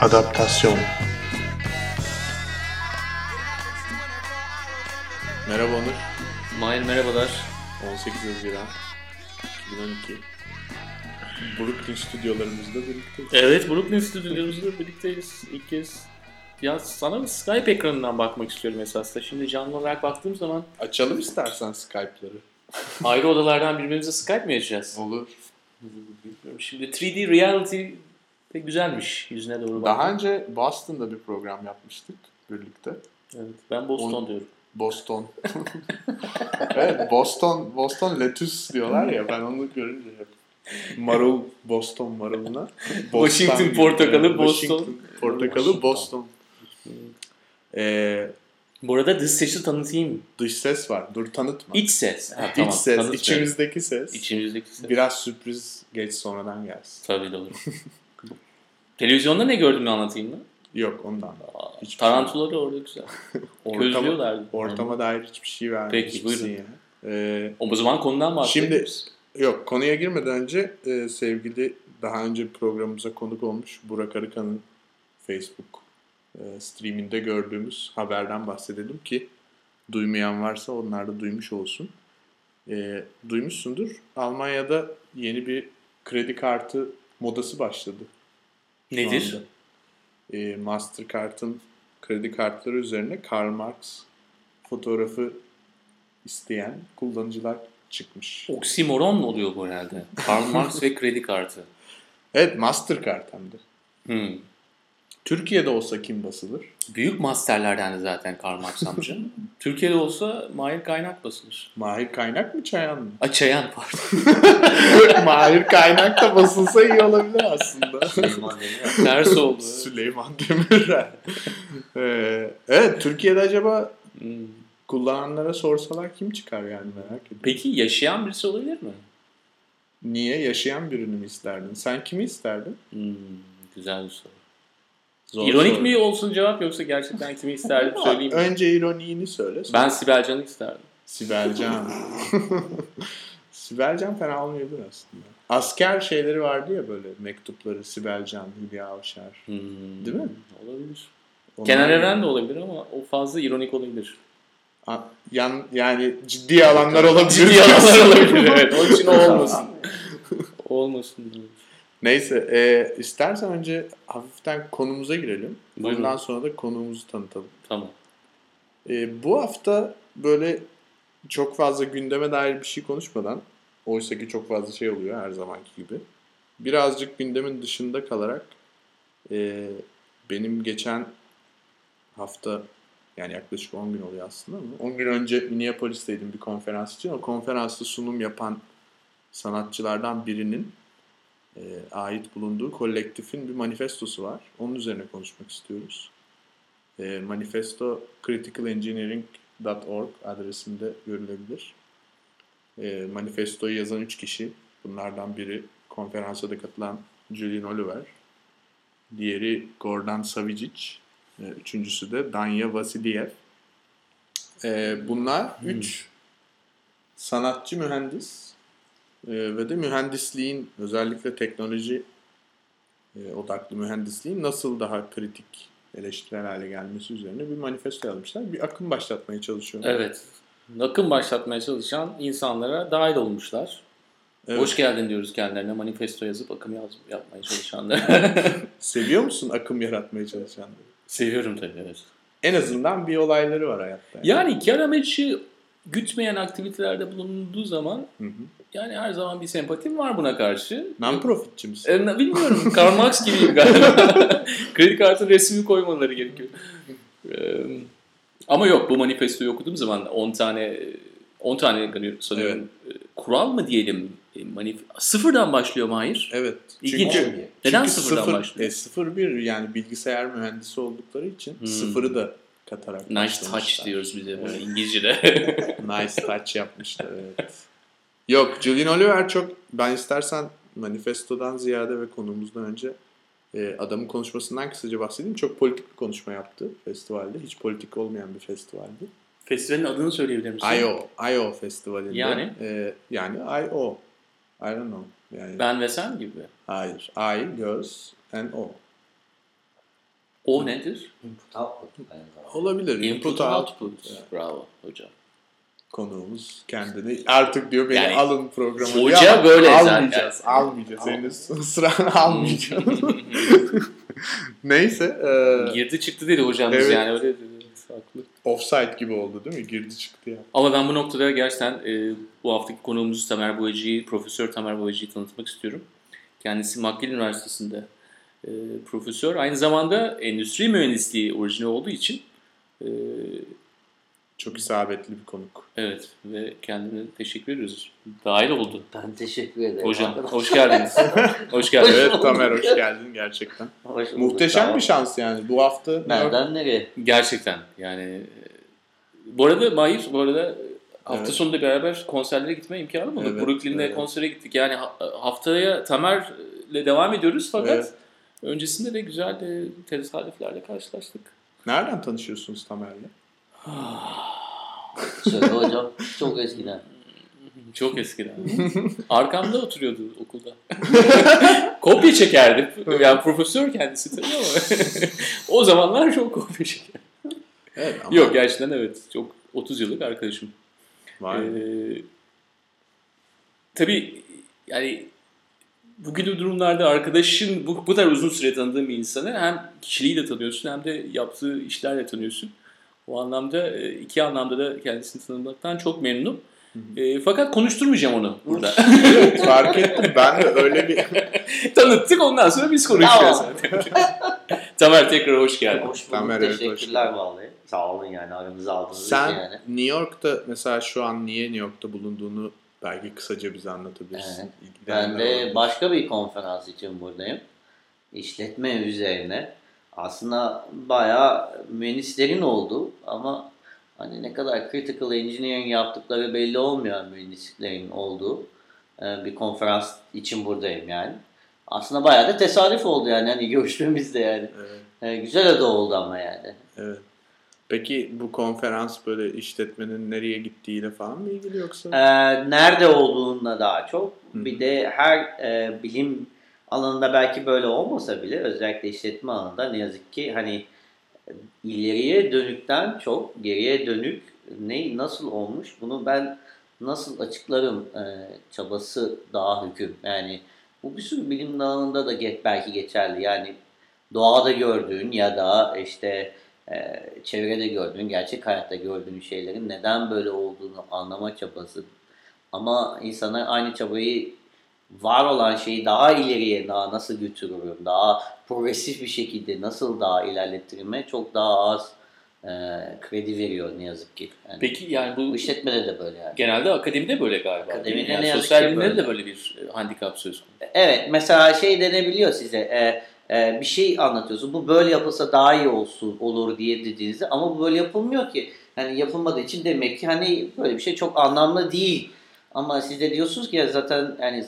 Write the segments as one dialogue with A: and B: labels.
A: Adaptasyon
B: Merhaba Onur.
C: Mahir merhabalar.
B: 18 Haziran 2012. Brooklyn stüdyolarımızda birlikteyiz.
C: Evet Brooklyn stüdyomuzda birlikteyiz ilk kez. Ya sana Skype ekranından bakmak istiyorum esasında. Şimdi canlı olarak baktığım zaman
B: Açalım istersen Skype'ları.
C: ayrı odalardan birbirimize Skype mi açacağız?
B: Olur.
C: Bilmiyorum. Şimdi 3D reality de güzelmiş yüzüne doğru.
B: Daha önce Boston'da bir program yapmıştık birlikte.
C: Evet, ben Boston
B: On-
C: diyorum.
B: Boston. evet Boston, Boston lettuce diyorlar ya ben onu görünce hep. Marul, Boston maruluna.
C: Washington
B: gibi.
C: portakalı, Boston.
B: Washington portakalı, Boston. Ee,
C: Bu arada dış sesi tanıtayım.
B: dış ses var. Dur tanıtma.
C: İç ses. Ha,
B: İç
C: tamam,
B: ses,
C: tanıtmayalım.
B: içimizdeki ses.
C: İçimizdeki ses.
B: Biraz sürpriz geç sonradan gelsin.
C: Tabii doğru. Televizyonda ne gördüğümü anlatayım mı?
B: Yok ondan.
C: Aa,
B: Hiçbir
C: Tarantuları orada güzel.
B: Ortama,
C: Közlüyorlardı.
B: ortama dair hiçbir şey vermemişsin
C: Peki, buyurun.
B: yani. Ee,
C: O zaman konudan bahsedelim.
B: Şimdi yok konuya girmeden önce e, sevgili daha önce programımıza konuk olmuş Burak Arıkan'ın Facebook e, streaminde gördüğümüz haberden bahsedelim ki duymayan varsa onlar da duymuş olsun. E, duymuşsundur. Almanya'da yeni bir kredi kartı modası başladı.
C: Nedir?
B: anda. E, Mastercard'ın kredi kartları üzerine Karl Marx fotoğrafı isteyen kullanıcılar çıkmış.
C: Oksimoron mu oluyor bu herhalde? Karl Marx ve kredi kartı.
B: Evet Mastercard hem de.
C: Hmm.
B: Türkiye'de olsa kim basılır?
C: Büyük masterlerden de zaten Karl Marx amca. Türkiye'de olsa Mahir Kaynak basılır.
B: Mahir Kaynak mı Çayan mı?
C: Açayan pardon.
B: Mahir Kaynak da basılsa iyi olabilir aslında.
C: Ters oldu.
B: Süleyman Demirel. Ee, evet Türkiye'de acaba
C: Hmm.
B: kullananlara sorsalar kim çıkar yani merak ediyorum.
C: Peki yaşayan birisi olabilir mi?
B: Niye? Yaşayan birini mi isterdin? Sen kimi isterdin?
C: Hmm, güzel bir soru.
B: Zor
C: İronik
B: soru.
C: mi olsun cevap yoksa gerçekten kimi isterdim söyleyeyim mi?
B: Önce ironiğini söyle. sonra-
C: Ben Sibel Can'ı isterdim.
B: Sibelcan. Sibelcan fena olmayabilir aslında. Asker şeyleri vardı ya böyle mektupları Sibelcan, Hülya Avşar.
C: Hmm,
B: Değil mi?
C: Olabilir.
B: Onlar-
C: Kenan Evren de olabilir ama o fazla ironik olabilir.
B: A- Yan, yani ciddi alanlar olabilir.
C: Ciddi alanlar olabilir evet. Onun için o olmasın. olmasın. diyorum.
B: Neyse e, istersen önce hafiften konumuza girelim.
C: Buyurun.
B: Ondan sonra da konuğumuzu tanıtalım.
C: Tamam.
B: E, bu hafta böyle çok fazla gündeme dair bir şey konuşmadan oysa ki çok fazla şey oluyor her zamanki gibi. Birazcık gündemin dışında kalarak e, benim geçen hafta yani yaklaşık 10 gün oluyor aslında ama 10 gün önce Minneapolis'teydim bir konferans için. O konferansta sunum yapan sanatçılardan birinin e, ait bulunduğu kolektifin bir manifestosu var. Onun üzerine konuşmak istiyoruz. E, manifesto criticalengineering.org adresinde görülebilir. E, manifestoyu yazan 3 kişi. Bunlardan biri konferansa da katılan Julian Oliver. Diğeri Gordon Savicic. E, üçüncüsü de Danya Vasilyev. E, bunlar üç sanatçı mühendis ve de mühendisliğin özellikle teknoloji e, odaklı mühendisliğin nasıl daha kritik eleştirel hale gelmesi üzerine bir manifesto yazmışlar. Bir akım başlatmaya çalışıyorlar.
C: Evet. Akım başlatmaya çalışan insanlara dahil olmuşlar.
B: Evet.
C: Hoş geldin diyoruz kendilerine. Manifesto yazıp akım yaz, yapmaya çalışanlara.
B: Seviyor musun akım yaratmaya çalışanları?
C: Seviyorum tabii evet.
B: En azından bir olayları var hayatta.
C: Yani kar amacı gütmeyen aktivitelerde bulunduğu zaman
B: Hı hı.
C: yani her zaman bir sempatim var buna karşı.
B: Non-profitçi misin?
C: E, bilmiyorum. Karl Marx gibiyim galiba. Kredi kartı resmi koymaları gerekiyor. E, ama yok bu manifestoyu okuduğum zaman 10 tane 10 tane sanıyorum e, kural mı diyelim e, manif sıfırdan başlıyor Mahir.
B: Evet.
C: İlginç.
B: Çünkü,
C: Neden
B: çünkü
C: sıfırdan
B: sıfır,
C: başlıyor?
B: E, sıfır bir yani bilgisayar mühendisi oldukları için
C: Hmm.
B: sıfırı da katarak
C: Nice touch diyoruz bize böyle
B: Evet.
C: İngilizce'de.
B: nice touch yapmışlar evet. Yok Julian Oliver çok ben istersen manifestodan ziyade ve konumuzdan önce e, adamın konuşmasından kısaca bahsedeyim. Çok politik bir konuşma yaptı festivalde. Hiç politik olmayan bir festivaldi.
C: Festivalin adını söyleyebilir misin?
B: I.O. I.O. festivalinde.
C: Yani?
B: E, yani I.O. I don't know. Yani
C: Ben ve sen gibi.
B: Hayır. I, göz, and O.
C: O nedir?
A: Input output.
B: Olabilir.
C: Input output. Bravo hocam.
B: Konuğumuz kendini artık diyor beni
C: Yani
B: alın programa.
C: hoca
B: diyor
C: böyle zaten.
B: almayacağız. Almayacağız. Senin sıranı almayacağız. Neyse. E,
C: Girdi çıktı dedi hocamız
B: Evet.
C: yani öyle dedi. Haklı.
B: offside gibi oldu değil mi? Girdi çıktı ya.
C: Ama ben bu noktada gerçekten e, bu haftaki konuğumuz Tamer Boyacı'yı, Profesör Tamer Boyacı'yı tanıtmak istiyorum. Kendisi McGill Üniversitesi'nde e, profesör. Aynı zamanda endüstri mühendisliği orijini olduğu için e,
B: Çok isabetli bir konuk.
C: evet ve kendine teşekkür ediyoruz. Dahil oldu.
A: Ben teşekkür ederim.
C: Hocam hoş geldiniz. hoş geldiniz.
B: Evet Tamer hoş geldin gerçekten.
A: Hoş
B: Muhteşem
A: ol.
B: bir şans yani. Bu hafta
A: Nereden nereye?
C: Gerçekten yani. Bu arada Mahir bu arada hafta
B: Evet.
C: sonunda beraber konserlere gitme imkanı bulduk.
B: Evet,
C: Brooklyn'de
B: evet.
C: konsere gittik. Yani ha- haftaya Tamer'le devam ediyoruz fakat
B: Evet.
C: Öncesinde de güzel de tesadüflerle karşılaştık.
B: Nereden tanışıyorsunuz Tamer'le?
A: Söyle hocam. Çok eskiden.
C: Çok eskiden. Arkamda oturuyordu okulda. kopya çekerdi. Yani profesör kendisi tabii ama o zamanlar çok kopya çeker.
B: Evet ama
C: Yok gerçekten evet. Çok 30 yıllık arkadaşım.
B: Vay.
C: Ee, tabii yani bugün bu durumlarda arkadaşın bu, bu kadar uzun süre tanıdığın bir insanı hem kişiliğiyle tanıyorsun hem de yaptığı işlerle tanıyorsun. O anlamda e, iki anlamda da kendisini tanımaktan çok memnunum. E, fakat konuşturmayacağım onu burada.
B: Evet, fark ettim. Ben de öyle bir...
C: Tanıttık ondan sonra biz konuşacağız
A: Tamam.
C: zaten. Tamer tekrar hoş geldin.
A: Hoş bulduk.
B: Tamer, evet, hoş
A: Teşekkürler vallahi. Sağ olun yani aramıza aldığınız için
B: Sen
A: yani.
B: New York'ta mesela şu an niye New York'ta bulunduğunu belki kısaca bize anlatabilirsin.
A: Evet. Ben de
B: olabilir.
A: başka bir konferans için buradayım. İşletme üzerine. Aslında bayağı mühendislerin olduğu ama hani ne kadar critical engineering yaptıkları belli olmayan mühendislerin olduğu e, bir konferans için buradayım yani. Aslında bayağı da tesadüf oldu yani hani görüşmemiz de yani.
B: Evet,
A: E, Güzel de oldu ama yani.
B: evet. Peki bu konferans böyle işletmenin nereye gittiğiyle falan mı ilgili yoksa?
A: Ee, nerede olduğunda daha çok.
B: Hı.
A: Bir de her e, bilim alanında belki böyle olmasa bile özellikle işletme alanında ne yazık ki hani e, ileriye dönükten çok geriye dönük ne nasıl olmuş bunu ben nasıl açıklarım e, çabası daha hüküm. Yani bu bir sürü bilim alanında da belki geçerli. Yani doğada gördüğün ya da işte e, çevrede gördüğün, gerçek hayatta gördüğün şeylerin neden böyle olduğunu anlama çabası. Ama insana aynı çabayı var olan şeyi daha ileriye daha nasıl götürürüm, daha progresif bir şekilde nasıl daha ilerlettirime çok daha az e, kredi veriyor ne yazık ki. Yani
C: Peki yani bu
A: bu işletmede de böyle yani.
C: genelde akademide böyle galiba.
A: Akademide
C: yani
A: ne yazık
C: sosyal
A: ki böyle.
C: de böyle bir e, handikap söz konusu.
A: Evet mesela şey denebiliyor size e, e, bir şey anlatıyorsun bu böyle yapılsa daha iyi olsun olur diye dediğinizde ama bu böyle yapılmıyor ki. Yani yapılmadığı için demek ki hani böyle bir şey çok anlamlı değil. Ama siz de diyorsunuz ki ya zaten yani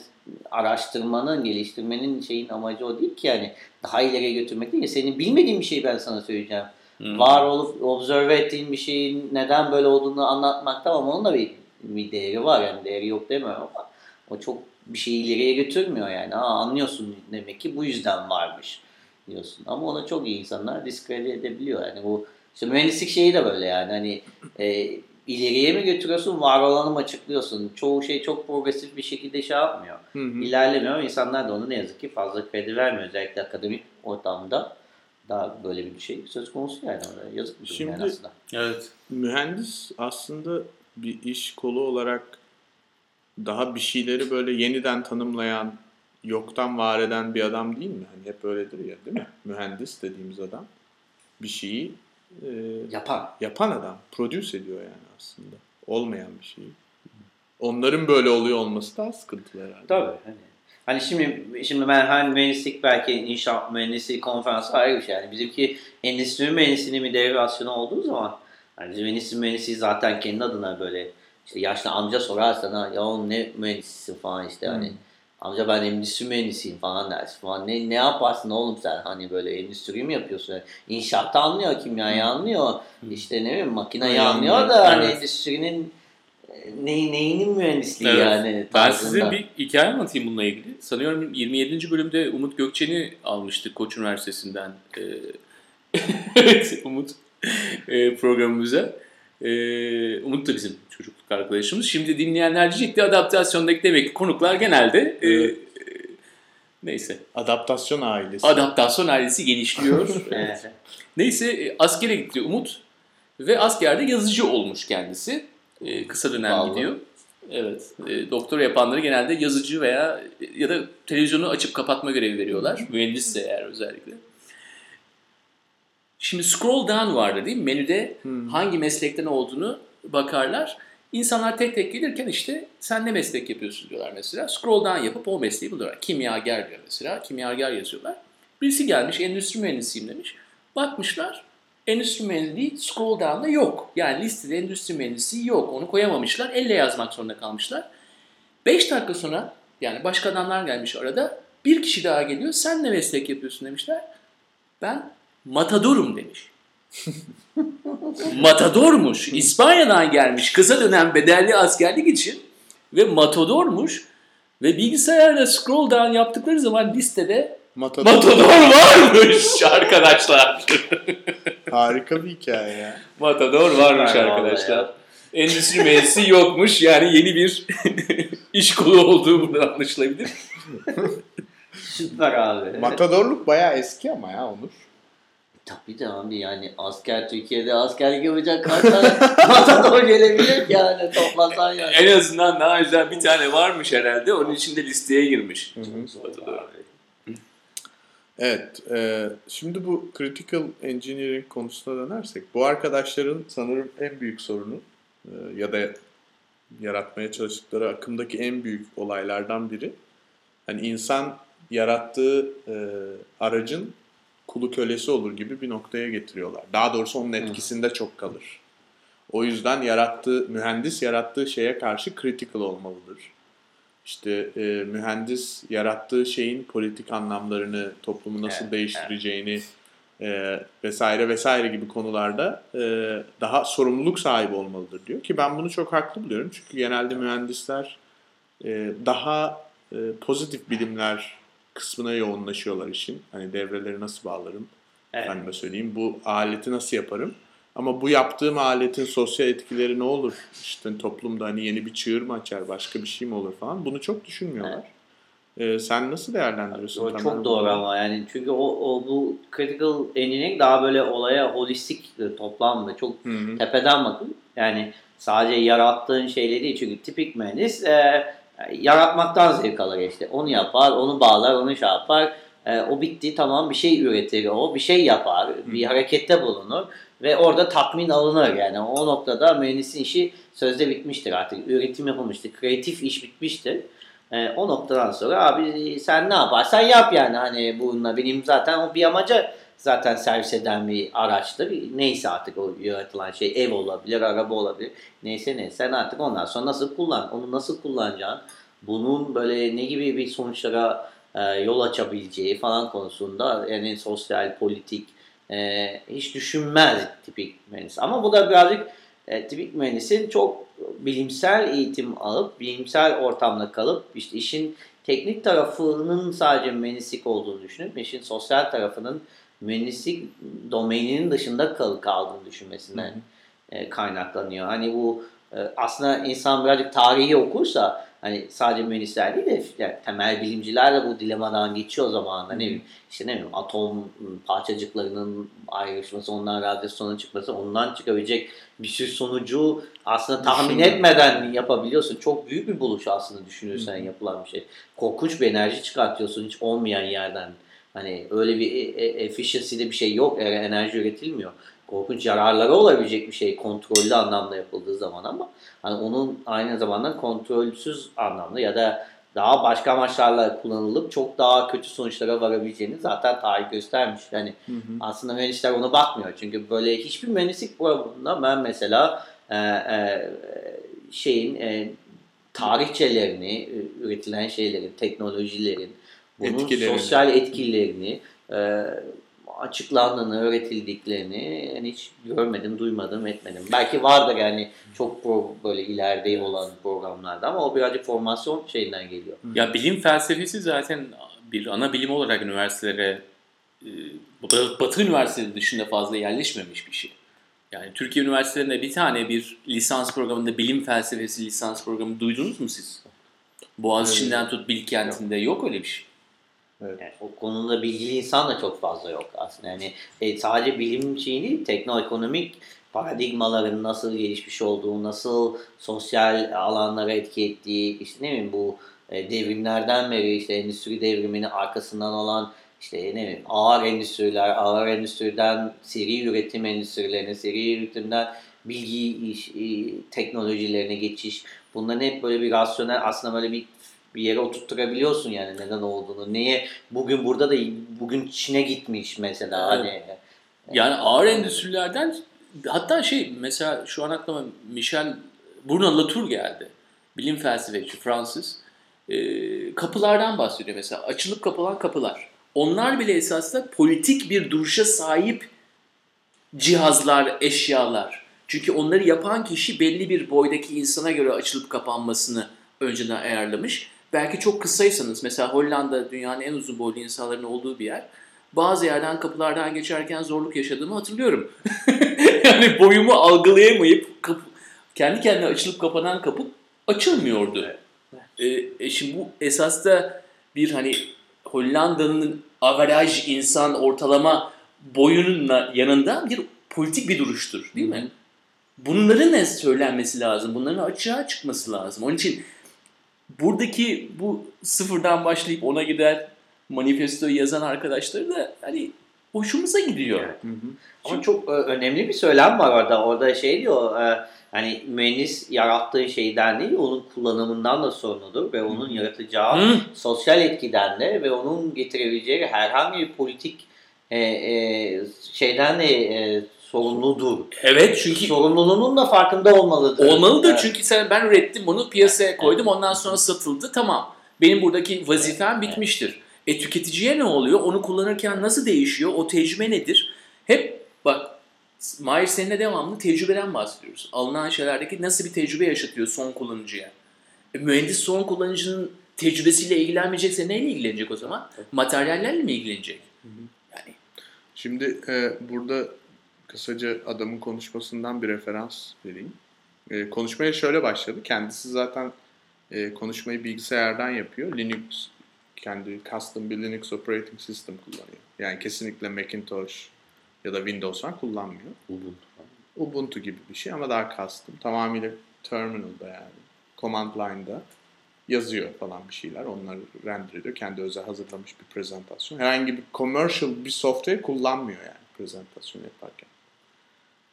A: araştırmanın, geliştirmenin şeyin amacı o değil ki yani daha ileriye götürmek değil. Senin bilmediğin bir şeyi ben sana söyleyeceğim.
C: Hmm.
A: Var olup observe ettiğin bir şeyin neden böyle olduğunu anlatmak tamam onun da bir, bir değeri var yani değeri yok demiyorum ama o çok bir şeyi ileriye götürmüyor yani. Aa, anlıyorsun demek ki bu yüzden varmış diyorsun. Ama onu çok iyi insanlar diskredite edebiliyor. Yani bu işte mühendislik şeyi de böyle yani hani e, ileriye mi götürüyorsun var olanı mı açıklıyorsun. Çoğu şey çok progresif bir şekilde şey yapmıyor.
B: Hı hı.
A: İlerlemiyor. İnsanlar da ona ne yazık ki fazla kredi vermiyor. Özellikle akademik ortamda daha böyle bir şey söz konusu yani. Orada Yazık bir durum yani
B: Şimdi-
A: aslında.
C: Evet.
B: Mühendis aslında bir iş kolu olarak daha bir şeyleri böyle yeniden tanımlayan, yoktan var eden bir adam değil mi? Hani hep öyledir ya değil mi? Mühendis dediğimiz adam bir şeyi e,
A: Yapan.
B: yapan adam. Produce ediyor yani aslında. Olmayan bir şeyi. Onların böyle oluyor olması daha sıkıntılı herhalde.
A: Tabii. Hani, hani şimdi şimdi ben hem mühendislik belki inşaat mühendisliği konferansı ayrı bir şey. Yani bizimki endüstri mühendisliğinin bir derivasyonu olduğu zaman yani bizim endüstri mühendisliği zaten kendi adına böyle işte yaşlı amca sorar sana ya oğlum ne mühendisisin falan işte hani
B: Hmm.
A: amca ben endüstri mühendisiyim falan dersin falan. Ne, ne yaparsın oğlum sen hani böyle endüstri mi yapıyorsun? Yani İnşaatta anlıyor, kimyayı anlıyor. işte ne bileyim makineyi
B: Hmm.
A: anlıyor da hani
B: evet.
A: endüstrinin e, ne, neyinin mühendisliği
C: Evet.
A: yani
C: Ben
A: tarzında.
C: size bir hikaye anlatayım bununla ilgili. Sanıyorum 27. bölümde Umut Gökçen'i almıştık Koç Üniversitesi'nden. Ee, evet Umut e, programımıza. E, Umut da bizim çocukluk arkadaşımız. Şimdi dinleyenler diyecekti adaptasyondaki demek ki konuklar genelde e,
B: Evet.
C: e, neyse
B: Adaptasyon ailesi.
C: adaptasyon ailesi genişliyor.
A: Evet.
C: Neyse e, askere gitti Umut ve askerde yazıcı olmuş kendisi. E, kısa dönem
A: Vallahi.
C: gidiyor. Evet. E, doktora yapanları genelde yazıcı veya ya da televizyonu açıp kapatma görevi veriyorlar. Mühendisse eğer özellikle. Şimdi scroll down vardı değil mi? Menüde
B: Hmm.
C: hangi meslekten olduğunu bakarlar. İnsanlar tek tek gelirken işte sen ne meslek yapıyorsun diyorlar mesela. Scroll down yapıp o mesleği buluyorlar. Kimyager diyor mesela. Kimyager yazıyorlar. Birisi gelmiş endüstri mühendisiyim demiş. Bakmışlar endüstri mühendisliği scroll down'da yok. Yani listede endüstri mühendisliği yok. Onu koyamamışlar. Elle yazmak zorunda kalmışlar. 5 dakika sonra yani başka adamlar gelmiş arada. Bir kişi daha geliyor. Sen ne meslek yapıyorsun demişler. Ben matadorum demiş. Matadormuş. İspanya'dan gelmiş. Kısa dönem bedelli askerlik için. Ve matadormuş. Ve bilgisayarla scroll down yaptıkları zaman listede
B: Matador.
C: Matador varmış arkadaşlar.
B: Harika bir hikaye ya.
C: Matador varmış arkadaşlar. Endüstri mühendisi yokmuş. Yani yeni bir iş kolu olduğu buradan anlaşılabilir.
A: Süper abi.
B: Matadorluk bayağı eski ama ya Onur.
A: Tabii de abi yani asker Türkiye'de askerlik yapacak kaç tane matador gelebilir ki yani toplasan yani.
C: En azından daha güzel bir tane varmış herhalde. Onun için de listeye girmiş.
B: Evet. e, şimdi bu critical engineering konusuna dönersek bu arkadaşların sanırım en büyük sorunu e, ya da yaratmaya çalıştıkları akımdaki en büyük olaylardan biri hani insan yarattığı e, aracın kulu kölesi olur gibi bir noktaya getiriyorlar. Daha doğrusu onun etkisinde çok kalır. O yüzden yarattığı mühendis yarattığı şeye karşı critical olmalıdır. İşte e, mühendis yarattığı şeyin politik anlamlarını, toplumu nasıl
A: Evet,
B: değiştireceğini e, vesaire vesaire gibi konularda e, daha sorumluluk sahibi olmalıdır diyor ki ben bunu çok haklı buluyorum çünkü genelde mühendisler e, daha e, pozitif bilimler kısmına yoğunlaşıyorlar işin. Hani devreleri nasıl bağlarım,
A: Evet.
B: efendime söyleyeyim bu aleti nasıl yaparım. Ama bu yaptığım aletin sosyal etkileri ne olur? İşte toplumda hani yeni bir çığır mı açar, başka bir şey mi olur falan. Bunu çok düşünmüyorlar. Ee, sen nasıl değerlendiriyorsun?
A: O çok doğru
B: konuyu?
A: ama yani çünkü o, o bu critical engineering daha böyle olaya holistik e, toplamda çok
B: Hı hı.
A: tepeden bakın. Yani sadece yarattığın şeyleri değil çünkü tipik mühendis e, yaratmaktan zevk alır işte. Onu yapar, onu bağlar, onu şey yapar. E, o bitti tamam bir şey üretir o, bir şey yapar, bir harekette bulunur ve orada tatmin alınır yani. O noktada mühendisin işi sözde bitmiştir artık. Üretim yapılmıştır, kreatif iş bitmiştir. E, o noktadan sonra abi sen ne yaparsan yap yani hani bununla benim zaten o bir amaca zaten servis eden bir araçtır. Neyse artık o yaratılan şey ev olabilir, araba olabilir. Neyse ne sen artık ondan sonra nasıl kullan, onu nasıl kullanacağın, bunun böyle ne gibi bir sonuçlara e, yol açabileceği falan konusunda yani sosyal, politik e, hiç düşünmez tipik mühendis. Ama bu da birazcık e, tipik mühendisin çok bilimsel eğitim alıp, bilimsel ortamda kalıp işte işin teknik tarafının sadece mühendislik olduğunu düşünüp işin sosyal tarafının mühendislik domaininin dışında kal kaldığını düşünmesinden e, kaynaklanıyor. Hani bu e, aslında insan birazcık tarihi okursa hani sadece mühendisler değil de yani temel bilimciler de bu dilemadan geçiyor zamanında. Ne bileyim işte ne bileyim atom parçacıklarının ayrışması, ondan radyasyonun çıkması, ondan çıkabilecek bir sürü sonucu aslında tahmin etmeden yapabiliyorsun. Çok büyük bir buluş aslında düşünürsen yapılan bir şey. Korkunç bir enerji çıkartıyorsun hiç olmayan yerden. Hani öyle bir e- e- efficiency'de bir şey yok. Eğer enerji üretilmiyor. Korkunç yararları olabilecek bir şey kontrollü anlamda yapıldığı zaman ama hani onun aynı zamanda kontrolsüz anlamda ya da daha başka amaçlarla kullanılıp çok daha kötü sonuçlara varabileceğini zaten tarih göstermiş. Yani
B: Hı hı.
A: aslında mühendisler ona bakmıyor. Çünkü böyle hiçbir mühendislik programında ben mesela e, e, şeyin e, tarihçelerini, e, üretilen şeylerin, teknolojilerin, bunun
B: Etkilerini.
A: sosyal etkilerini e, açıklandığını, öğretildiklerini yani hiç görmedim, duymadım, etmedim. Belki vardır yani çok pro, böyle ileride olan programlarda ama o birazcık formasyon şeyinden geliyor.
C: Ya bilim felsefesi zaten bir ana bilim olarak üniversitelere e, Batı, Batı üniversiteleri dışında fazla yerleşmemiş bir şey. Yani Türkiye üniversitelerinde bir tane bir lisans programında bilim felsefesi lisans programı duydunuz mu siz? Boğaziçi'nden tut Bilkent'inde yok öyle bir şey.
A: Yani o konuda bilgili insan da çok fazla yok aslında. Yani e, sadece bilim şeyi teknoekonomik paradigmaların nasıl gelişmiş olduğu, nasıl sosyal alanlara etki ettiği, işte ne bileyim bu e, devrimlerden beri işte endüstri devrimini arkasından olan işte ne bileyim ağır endüstriler, ağır endüstriden seri üretim endüstrilerine, seri üretimden bilgi iş, e, teknolojilerine geçiş. Bunların hep böyle bir rasyonel aslında böyle bir bir yere oturtturabiliyorsun yani neden olduğunu. Neye bugün burada da bugün Çin'e gitmiş mesela hani.
C: Yani ağır endüstrilerden hatta şey mesela şu an aklıma Michel Bruno Latour geldi. Bilim felsefeci Fransız. Ee, kapılardan bahsediyor mesela. Açılıp kapılan kapılar. Onlar bile esasında politik bir duruşa sahip cihazlar, eşyalar. Çünkü onları yapan kişi belli bir boydaki insana göre açılıp kapanmasını önceden ayarlamış. Belki çok kısaysanız mesela Hollanda dünyanın en uzun boylu insanların olduğu bir yer. Bazı yerden kapılardan geçerken zorluk yaşadığımı hatırlıyorum. yani boyumu algılayamayıp kapı, kendi kendine açılıp kapanan kapı açılmıyordu. E, e şimdi bu esas da bir hani Hollanda'nın averaj insan ortalama boyunun yanında bir politik bir duruştur değil mi? Bunların ne söylenmesi lazım? Bunların açığa çıkması lazım. Onun için buradaki bu sıfırdan başlayıp ona gider manifestoyu yazan arkadaşları da hani hoşumuza gidiyor. Evet.
A: Hı hı. Ama Çünkü... çok e, önemli bir söylem var orada. Orada şey diyor e, hani mühendis yarattığı şeyden değil onun kullanımından da sorumludur ve onun yaratacağı hı. sosyal etkiden de ve onun getirebileceği herhangi bir politik e, e, şeyden de e, sorumludur.
C: Evet çünkü
A: sorumluluğunun da farkında olmalıdır.
C: Olmalıdır evet. çünkü sen ben ürettim bunu piyasaya koydum ondan sonra satıldı tamam. Benim buradaki vazifem bitmiştir. E tüketiciye ne oluyor? Onu kullanırken nasıl değişiyor? O tecrübe nedir? Hep bak Mahir seninle devamlı tecrübeden bahsediyoruz. Alınan şeylerdeki nasıl bir tecrübe yaşatıyor son kullanıcıya? E, mühendis son kullanıcının tecrübesiyle ilgilenmeyecekse neyle ilgilenecek o zaman? Materyallerle mi ilgilenecek?
B: Yani. Şimdi e, burada kısaca adamın konuşmasından bir referans vereyim. E, konuşmaya şöyle başladı. Kendisi zaten e, konuşmayı bilgisayardan yapıyor. Linux kendi custom bir Linux operating system kullanıyor. Yani kesinlikle Macintosh ya da Windows falan kullanmıyor. Ubuntu. Ubuntu gibi bir şey ama daha custom. Tamamıyla terminal'da yani. Command line'da yazıyor falan bir şeyler. Onları render ediyor. Kendi özel hazırlamış bir prezentasyon. Herhangi bir commercial bir software kullanmıyor yani prezentasyon yaparken.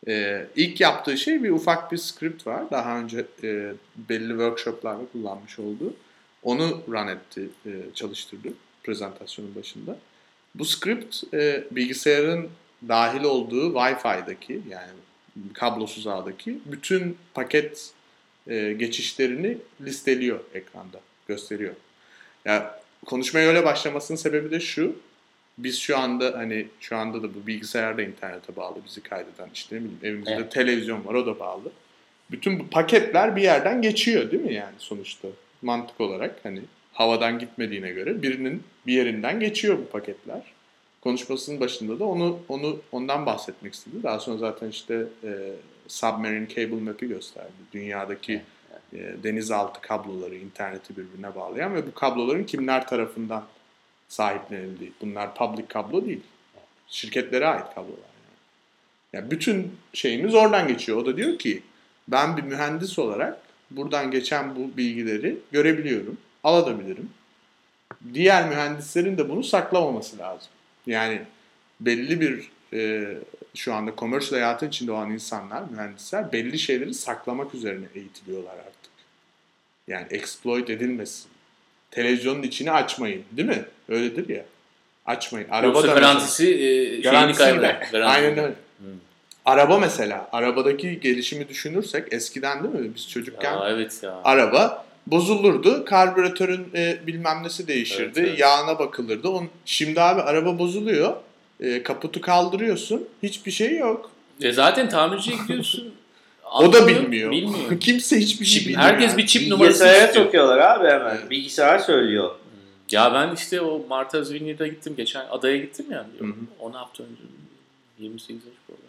B: Ee, ilk yaptığı şey bir ufak bir script var. Daha önce e, belli workshoplarda kullanmış olduğu. Onu run etti, e, çalıştırdı prezentasyonun başında. Bu script e, bilgisayarın dahil olduğu Wi-Fi'daki yani kablosuz ağdaki bütün paket e, geçişlerini listeliyor ekranda, gösteriyor. Ya yani konuşmaya öyle başlamasının sebebi de şu biz şu anda hani şu anda da bu bilgisayarda internete bağlı bizi kaydeden işte ne bileyim evimizde evet. televizyon var o da bağlı. Bütün bu paketler bir yerden geçiyor değil mi yani sonuçta mantık olarak hani havadan gitmediğine göre birinin bir yerinden geçiyor bu paketler. Konuşmasının başında da onu onu ondan bahsetmek istedi. Daha sonra zaten işte e, submarine cable map'i gösterdi. Dünyadaki e, denizaltı kabloları interneti birbirine bağlayan ve bu kabloların kimler tarafından sahiplenildi. Bunlar public kablo değil. Şirketlere ait kablolar. Yani. yani bütün şeyimiz oradan geçiyor. O da diyor ki ben bir mühendis olarak buradan geçen bu bilgileri görebiliyorum. Alabilirim. Diğer mühendislerin de bunu saklamaması lazım. Yani belli bir e, şu anda commercial hayatın içinde olan insanlar, mühendisler belli şeyleri saklamak üzerine eğitiliyorlar artık. Yani exploit edilmesin televizyonun içini açmayın. Değil mi? Öyledir ya. Açmayın.
C: Araba Yoksa garantisi e, şeyini kaybeder.
B: Aynen öyle. Hmm. Araba mesela. Arabadaki gelişimi düşünürsek eskiden değil mi? Biz çocukken
C: ya, evet ya.
B: araba bozulurdu. Karbüratörün e, bilmem nesi değişirdi. Evet, evet. Yağına bakılırdı. On, şimdi abi araba bozuluyor. E, kaputu kaldırıyorsun. Hiçbir şey yok.
C: E zaten tamirciye gidiyorsun.
B: O da bilmiyor. bilmiyor. Kimse hiçbir şey bilmiyor.
C: Herkes bir çip numarası
A: Bilgisayara sokuyorlar abi hemen. Evet. Bilgisayar söylüyor.
C: Ya ben işte o Martha Vineyard'a gittim. Geçen adaya gittim ya.
B: Hı.
C: 10 hafta önce. 28. program.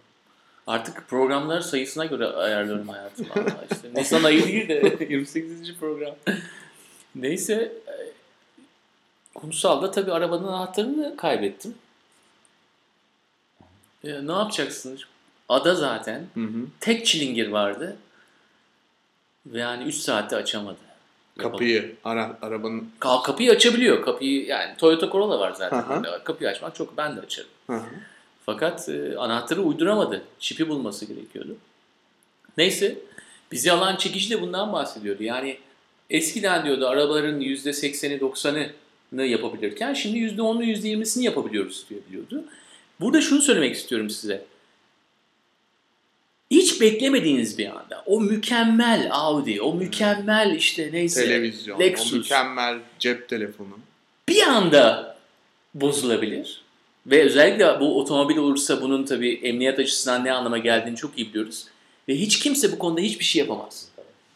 C: Artık programlar sayısına göre ayarlıyorum hayatımı. işte Nisan ayı değil de 28. program. Neyse. e, Kumsal'da tabii arabanın anahtarını kaybettim. E, ne yapacaksın? Ada zaten.
B: Hı hı.
C: Tek çilingir vardı. Ve yani 3 saatte açamadı.
B: Kapıyı, ara, arabanın...
C: Ka- kapıyı açabiliyor. Kapıyı yani Toyota Corolla var zaten.
B: Hı hı.
C: Kapıyı açmak çok ben de açarım.
B: Hı hı.
C: Fakat e, anahtarı uyduramadı. Çipi bulması gerekiyordu. Neyse bizi alan çekici de bundan bahsediyordu. Yani eskiden diyordu arabaların %80'i 90'ını yapabilirken şimdi %10'u %20'sini yapabiliyoruz diyor diyordu. Burada şunu söylemek istiyorum size. Hiç beklemediğiniz bir anda o mükemmel Audi, o mükemmel işte neyse
B: Televizyon,
C: Lexus
B: o mükemmel cep telefonu.
C: bir anda bozulabilir. Ve özellikle bu otomobil olursa bunun tabii emniyet açısından ne anlama geldiğini çok iyi biliyoruz. Ve hiç kimse bu konuda hiçbir şey yapamaz.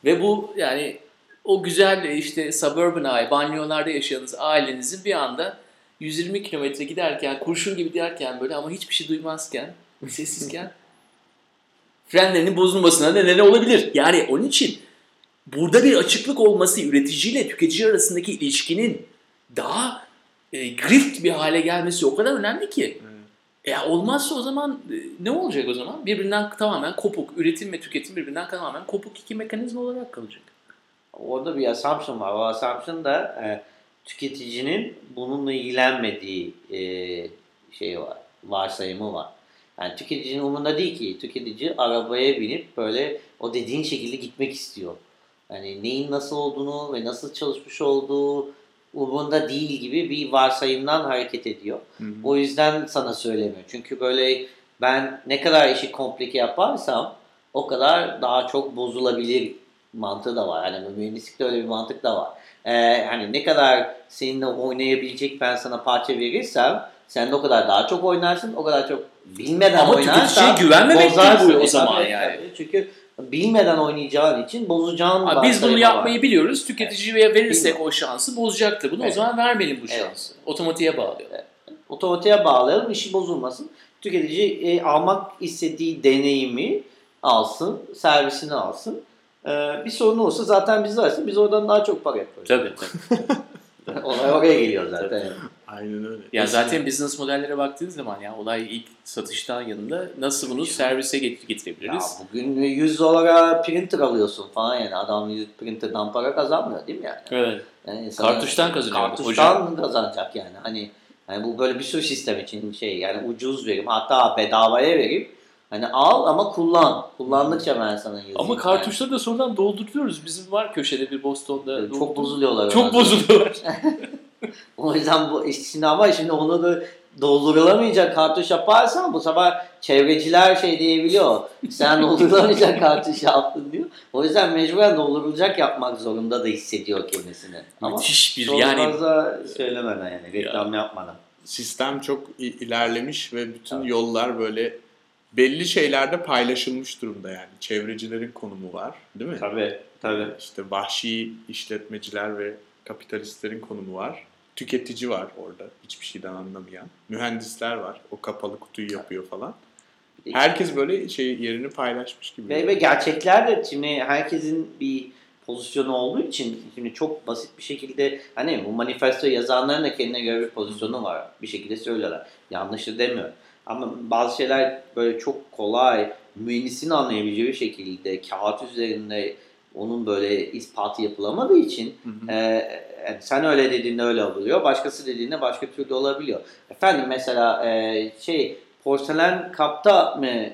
C: Ve bu yani o güzel işte suburban aile, banyolarda yaşayanız ailenizin bir anda 120 kilometre giderken, kurşun gibi giderken böyle ama hiçbir şey duymazken, sessizken frenlerinin bozulmasına neden olabilir. Yani onun için burada bir açıklık olması üreticiyle tüketici arasındaki ilişkinin daha e, grift bir hale gelmesi o kadar önemli ki. Ya olmazsa o zaman e, ne olacak o zaman? Birbirinden tamamen kopuk, üretim ve tüketim birbirinden tamamen kopuk iki mekanizma olarak kalacak.
A: Orada bir assumption var. O assumption da e, tüketicinin bununla ilgilenmediği e, şey var. Varsayımı var. Yani tüketicinin umurunda değil ki. Tüketici arabaya binip böyle o dediğin şekilde gitmek istiyor. Yani neyin nasıl olduğunu ve nasıl çalışmış olduğu umurunda değil gibi bir varsayımdan hareket ediyor.
B: Hı hı.
A: O yüzden sana söylemiyor. Çünkü böyle ben ne kadar işi komplike yaparsam o kadar daha çok bozulabilir mantığı da var. Yani mühendislikte öyle bir mantık da var. Ee, hani ne kadar seninle oynayabilecek ben sana parça verirsem sen de o kadar daha çok oynarsın. O kadar çok bilmeden
C: Ama
A: oynarsan
C: tüketiciye güvenmemek değil bu o zaman
A: tabii,
C: yani.
A: tabii. Çünkü bilmeden oynayacağın için bozacağın
C: Abi biz bunu yapmayı
A: var.
C: biliyoruz. Tüketiciye verirsek
A: Bilmiyorum.
C: o şansı bozacaktır. Bunu o
A: Evet.
C: zaman vermeyelim bu
A: Evet.
C: şansı. Otomatiğe bağlıyor.
A: otomatiğe bağlayalım, işi bozulmasın. Tüketici e, almak istediği deneyimi alsın, servisini alsın. Ee, bir sorun olursa zaten biz varsın, biz oradan daha çok para yaparız.
C: Tabii tabii.
A: Olay oraya geliyor zaten.
B: Aynen öyle.
C: Ya
B: Eski-
C: zaten business modellere baktığın zaman ya olay ilk satıştan yanında nasıl bunu servise get-
A: Ya
C: getirebiliriz?
A: bugün 100 dolara printer alıyorsun falan yani. Adam 100 printerdan para kazanmıyor değil mi yani?
C: Evet.
A: yani
C: Kartuştan kazanıyor
A: Kartuştan kazanacak yani. Hani hani bu böyle bir sürü sistem için şey yani ucuz verim hatta bedavaya verip hani al ama kullan. Kullandıkça ben sana yazayım.
C: Ama kartuşları da sonradan dolduruyoruz. Bizim var köşede bir Boston'da.
A: Yani çok bozuluyorlar.
C: Çok
A: herhalde.
C: bozuluyorlar.
A: O yüzden bu şimdi ama şimdi onu da doldurulamayacak kartuş yaparsan bu sefer çevreciler şey diyebiliyor. Sen doldurulamayacak kartuş yaptın diyor. O yüzden mecburen doldurulacak yapmak zorunda da hissediyor kendisini. Ama
C: Müthiş bir yani
A: fazla söylemeden yani reklam yapmadan.
B: sistem çok ilerlemiş ve bütün yollar böyle belli şeylerde paylaşılmış durumda yani. Çevrecilerin konumu var, değil mi?
A: Tabii tabii.
B: İşte vahşi işletmeciler ve kapitalistlerin konumu var. Tüketici var orada hiçbir şeyden anlamayan. Mühendisler var. O kapalı kutuyu yapıyor falan. Herkes böyle şey yerini paylaşmış gibi.
A: Ve, ve gerçekler de şimdi herkesin bir pozisyonu olduğu için şimdi çok basit bir şekilde hani bu manifesto yazanların da kendine göre bir pozisyonu var. Bir şekilde söylüyorlar. Yanlışı demiyor. Ama bazı şeyler böyle çok kolay mühendisin anlayabileceği şekilde kağıt üzerinde onun böyle ispatı yapılamadığı için
B: Hı hı.
A: e, yani sen öyle dediğinde öyle oluyor. Başkası dediğinde başka türlü olabiliyor. Efendim mesela e, şey porselen kapta mı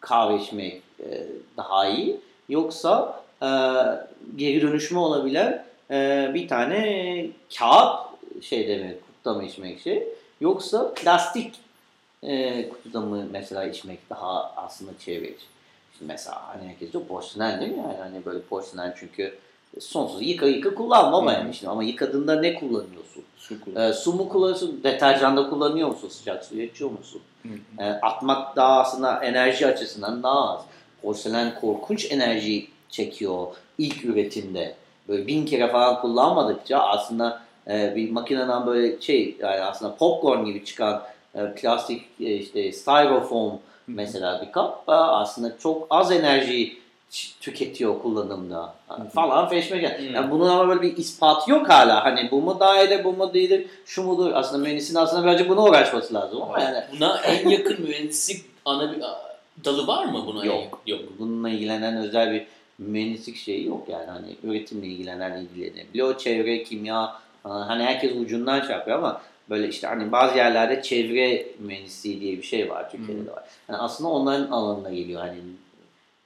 A: kahve içmek e, daha iyi yoksa e, geri dönüşümü olabilen e, bir tane kağıt şeyde mi kutuda mı içmek şey yoksa plastik e, kutuda mı mesela içmek daha aslında çevreci. Şimdi mesela hani herkes diyor porselen değil mi yani hani böyle porselen çünkü sonsuz yıka yıka kullanma ama yani şimdi ama yıkadığında ne kullanıyorsun?
B: Su kullan-
A: E, su mu kullanıyorsun? Deterjanda kullanıyor musun? Sıcak suyu içiyor musun?
B: Hı.
A: E, atmak daha aslında enerji açısından daha az. Porselen korkunç enerji çekiyor ilk üretimde. Böyle bin kere falan kullanmadıkça aslında e, bir makineden böyle şey yani aslında popcorn gibi çıkan e, plastik e, işte styrofoam mesela bir kap aslında çok az enerji ç- tüketiyor kullanımda falan feşmeken.
C: Hmm.
A: Yani bunun ama böyle bir ispat yok hala. Hani bu mu iyi bu mu değildir, şu mudur? Aslında mühendisin aslında birazcık buna uğraşması lazım ama yani
D: Buna en yakın mühendislik ana bir dalı var mı buna?
A: Yok.
D: Yok.
A: bununla ilgilenen özel bir mühendislik şeyi yok yani hani üretimle ilgilenen ilgilenebiliyor. Çevre, kimya hani herkes ucundan şey yapıyor ama böyle işte hani bazı yerlerde çevre mühendisliği diye bir şey var Türkiye'de de var. Yani aslında onların alanına geliyor hani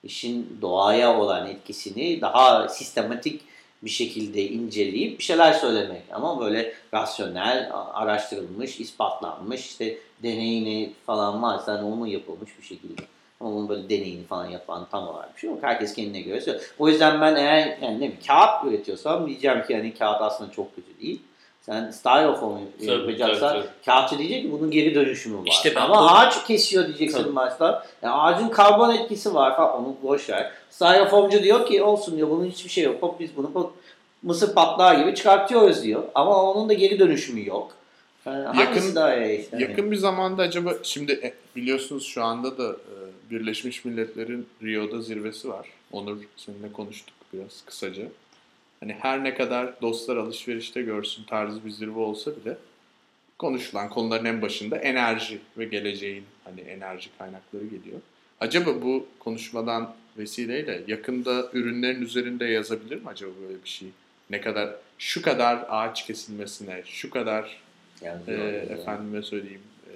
A: işin doğaya olan etkisini daha sistematik bir şekilde inceleyip bir şeyler söylemek ama böyle rasyonel, araştırılmış, ispatlanmış işte deneyini falan varsa hani onu yapılmış bir şekilde. Ama bunun böyle deneyini falan yapan tam olarak bir şey yok. Herkes kendine göre söylüyor. O yüzden ben eğer yani ne bileyim, kağıt üretiyorsam diyeceğim ki hani kağıt aslında çok kötü değil. Sen styrofoam
D: Tabii,
A: yapacaksan kağıtçı diyecek ki bunun geri dönüşümü var.
D: İşte ben
A: Ama
D: bu-
A: ağaç kesiyor diyeceksin
D: Tabii.
A: başta. Yani ağacın karbon etkisi var falan onu boş ver. Styrofoamcı diyor ki olsun diyor bunun hiçbir şey yok. Hop biz bunu hop mısır patlağı gibi çıkartıyoruz diyor. Ama onun da geri dönüşümü yok. Yani hangisi
B: Yakın-
A: daha iyi işte?
B: Yakın bir zamanda acaba şimdi e, biliyorsunuz şu anda da e, Birleşmiş Milletler'in Rio'da zirvesi var. Onur seninle konuştuk biraz kısaca. Hani her ne kadar dostlar alışverişte görsün tarzı bir zirve olsa bile konuşulan konuların en başında enerji ve geleceğin hani enerji kaynakları geliyor. Acaba bu konuşmadan vesileyle yakında ürünlerin üzerinde yazabilir mi acaba böyle bir şey? Ne kadar şu kadar ağaç kesilmesine, şu kadar
A: Yani,
B: e,
A: yani.
B: efendime söyleyeyim e,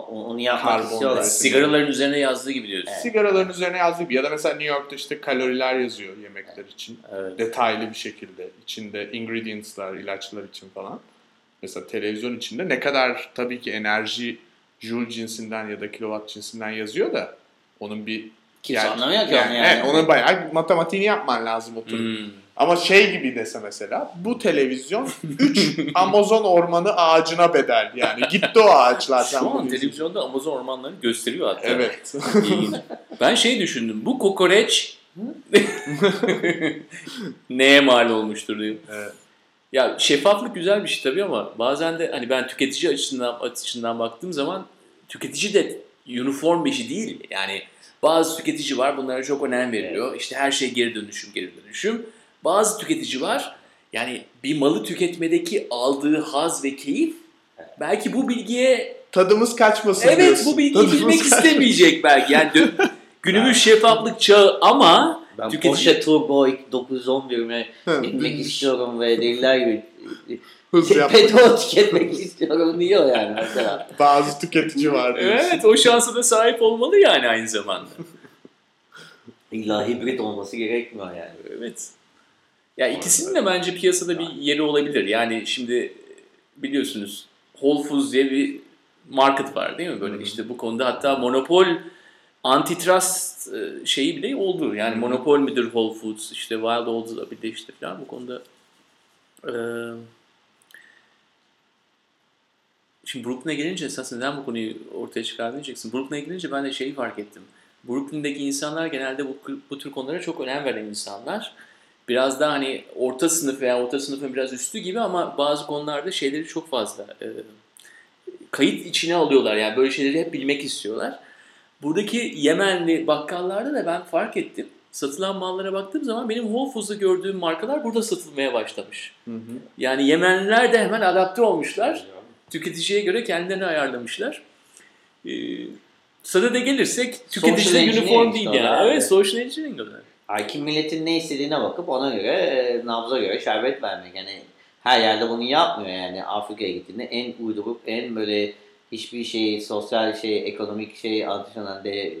A: Onu yapmak istiyorlar.
D: Sigaraların üzerine yazdığı gibi diyorsun.
B: sigaraların üzerine yazdığı gibi ya da mesela New York'ta işte kaloriler yazıyor yemekler için.
D: Evet.
B: Detaylı bir şekilde. içinde ingredients'lar, ilaçlar için falan. Mesela televizyon içinde ne kadar tabii ki enerji joule cinsinden ya da kilowatt cinsinden yazıyor da onun bir
A: Kimse anlamıyor ki onu yani.
B: evet, onun bayağı matematiğini yapman lazım oturup.
D: Hmm.
B: Ama şey gibi dese mesela bu televizyon 3 Amazon ormanı ağacına bedel. Yani gitti o ağaçlar.
C: Şu an televizyonda Amazon ormanlarını gösteriyor hatta.
B: Evet.
C: Ben şey düşündüm. Bu kokoreç neye mal olmuştur diye.
B: Evet.
C: Ya şeffaflık güzel bir şey tabii ama bazen de hani ben tüketici açısından açısından baktığım zaman tüketici de uniform bir şey değil. Yani bazı tüketici var bunlara çok önem veriliyor. İşte her şey geri dönüşüm geri dönüşüm. Bazı tüketici var yani bir malı tüketmedeki aldığı haz ve keyif belki bu bilgiye
B: Tadımız kaçmasın
C: Evet
B: diyorsun.
C: bu bilgiyi
B: Tadımız
C: bilmek
B: kaçmasın.
C: istemeyecek belki. Yani dö- günümüz şeffaflık çağı ama
A: Ben
C: tüketici
A: Porsche Turbo 911'ime binmek
B: Bilmiş.
A: istiyorum ve deliler gibi
B: Hız yap.
A: petrol tüketmek istiyorum diyor yani mesela.
B: Bazı tüketici var diyorsun.
C: evet o şansa da sahip olmalı yani aynı zamanda.
A: İlla hibrit olması gerekmiyor yani.
C: Evet. Ya ikisinin de bence piyasada bir yeri olabilir. Yani şimdi biliyorsunuz Whole Foods diye bir market var değil mi? Böyle
B: Hı.
C: işte bu konuda hatta monopol antitrust e, şeyi bile oldu. Yani monopol müdür Whole Foods işte Wild oldu bir de işte falan bu konuda e, Şimdi Brooklyn'e gelince esas neden bu konuyu ortaya çıkardın diyeceksin. Brooklyn'e gelince ben de şeyi fark ettim. Brooklyn'deki insanlar genelde bu, bu tür konulara çok önem veren insanlar. Biraz da hani orta sınıf veya orta sınıfın biraz üstü gibi ama bazı konularda şeyleri çok fazla e, kayıt içine alıyorlar. Yani böyle şeyleri hep bilmek istiyorlar. Buradaki Yemenli bakkallarda da ben fark ettim. Satılan mallara baktığım zaman benim Whole Foods'da gördüğüm markalar burada satılmaya başlamış.
B: Hı hı.
C: Yani Yemenliler de hemen adapte olmuşlar. Tüketiciye göre kendilerini ayarlamışlar. Ee, sadede gelirsek tüketici de uniform değil yani.
A: onlar.
C: Evet social engineering onlar.
A: Hakim milletin ne istediğine bakıp ona göre e, nabza göre şerbet vermek. Yani her yerde bunu yapmıyor yani. Afrika'ya gittiğinde en uydurup en böyle hiçbir şey, sosyal şey, ekonomik şey, antişonan de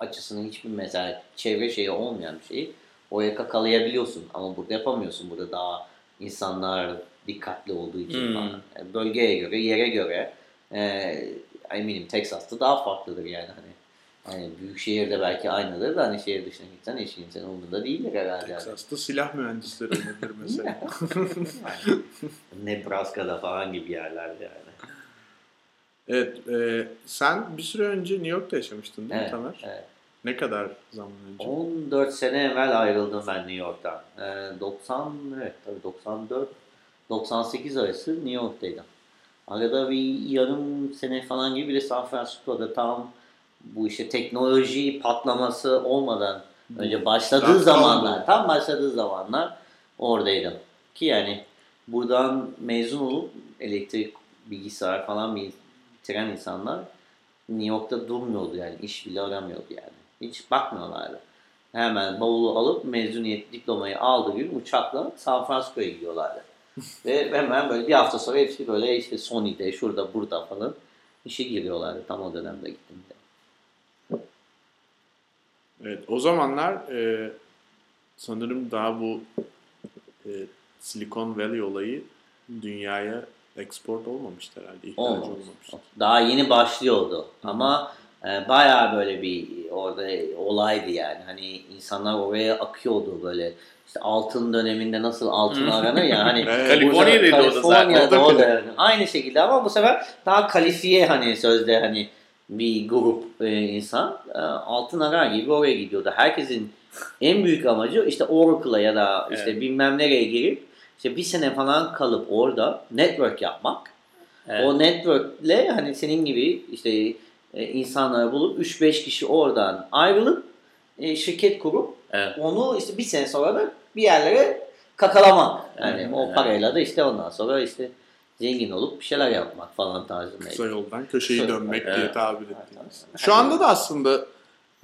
A: açısının hiçbir mesela çevre şeyi olmayan bir şeyi oraya kakalayabiliyorsun. Ama burada yapamıyorsun. Burada daha insanlar dikkatli olduğu için
C: Hmm.
A: falan. Yani bölgeye göre, yere göre e, eminim Texas'ta daha farklıdır yani hani. Hani büyük şehirde belki aynıdır da hani şehir dışına gitsen hiç kimsenin umurunda değildir herhalde. Yani.
B: Texas'ta silah mühendisleri olabilir mesela.
A: Nebraska'da falan gibi yerlerde yani.
B: evet. e, sen bir süre önce New York'ta yaşamıştın değil mi
A: Evet,
B: Tamer?
A: evet.
B: Ne kadar zaman önce?
A: 14 sene evvel ayrıldım ben New York'tan. Ee, 90 evet tabii 94 98 arası New York'taydım. Arada bir yarım sene falan gibi bir de San Francisco'da tam bu işte teknoloji patlaması olmadan önce başladığı
B: Dot-com
A: zamanlar, tam başladığı zamanlar oradaydım. Ki yani buradan mezun olup elektrik, bilgisayar falan bitiren insanlar New York'ta durmuyordu yani iş bile aramıyordu yani. Hiç bakmıyorlardı. Hemen bavulu alıp mezuniyet diplomayı aldığı gün uçakla San Francisco'ya gidiyorlardı. Ve hemen böyle bir hafta sonra hepsi böyle işte Sony'de, şurada, burada falan işe giriyorlardı. Tam o dönemde gittim. de.
B: Evet, o zamanlar e, sanırım daha bu e, Silicon Valley olayı dünyaya export olmamıştı herhalde. İhraç
A: Olmamış.
B: olmamıştı.
A: Daha yeni başlıyordu ama e, bayağı böyle bir orada olaydı yani. Hani insanlar oraya akıyordu böyle. İşte altın döneminde nasıl altın aranır ya hani
B: Evet.
C: Kaliforniya'daydı o da zaten.
A: Aynı şekilde ama bu sefer daha kalifiye hani sözde hani bir grup e, insan e, altın arar gibi oraya gidiyordu. Herkesin en büyük amacı işte Oracle'a ya da işte
C: Evet.
A: bilmem nereye girip işte bir sene falan kalıp orada network yapmak.
C: Evet.
A: O network'le hani senin gibi işte e, insanları bulup 3-5 kişi oradan ayrılıp e, şirket kurup
C: Evet.
A: onu işte bir sene sonra da bir yerlere kakalamak. Yani
C: Evet,
A: o parayla da işte ondan sonra işte zengin olup bir şeyler yapmak falan tarzında.
B: Kısa yoldan köşeyi
A: Kısa-
B: dönmek
C: Evet.
B: diye tabir ettiğimiz. Şu anda da aslında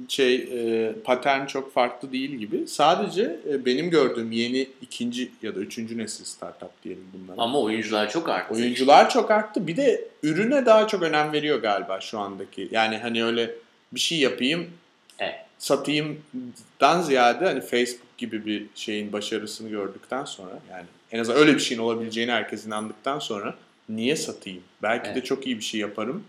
B: şey e, patern çok farklı değil gibi. Sadece e, benim gördüğüm yeni ikinci ya da üçüncü nesil startup diyelim bunlara.
C: Ama oyuncular çok arttı.
B: Oyuncular çok arttı. Bir de ürüne daha çok önem veriyor galiba şu andaki. Yani hani öyle bir şey yapayım,
A: Evet.
B: satayımdan ziyade hani Facebook gibi bir şeyin başarısını gördükten sonra yani en azından öyle bir şeyin olabileceğini herkes inandıktan sonra niye satayım? Belki de
A: Evet.
B: çok iyi bir şey yaparım.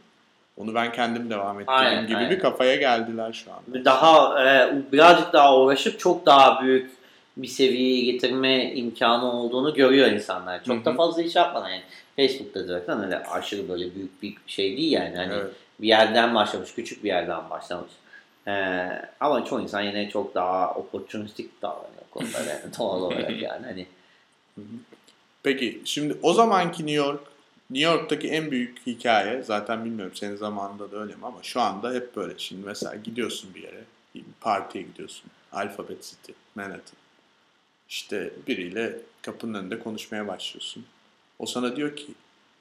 B: Onu ben kendim devam ettireyim
A: Aynen,
B: gibi
A: aynen.
B: bir kafaya geldiler şu anda.
A: Daha e, birazcık daha uğraşıp çok daha büyük bir seviyeye getirme imkanı olduğunu görüyor insanlar. Çok
B: Hı
A: da fazla iş yapmadan yani. Facebook'ta zaten öyle aşırı böyle büyük bir şey değil yani. Hani
B: Evet.
A: bir yerden başlamış, küçük bir yerden başlamış. Ee, ama çoğu insan yine çok daha opportunistik davranıyor o konuda yani doğal olarak yani. Hani
B: Peki şimdi o zamanki New York, New York'taki en büyük hikaye zaten bilmiyorum senin zamanında da öyle mi ama şu anda hep böyle. Şimdi mesela gidiyorsun bir yere, bir partiye gidiyorsun. Alphabet City, Manhattan. İşte biriyle kapının önünde konuşmaya başlıyorsun. O sana diyor ki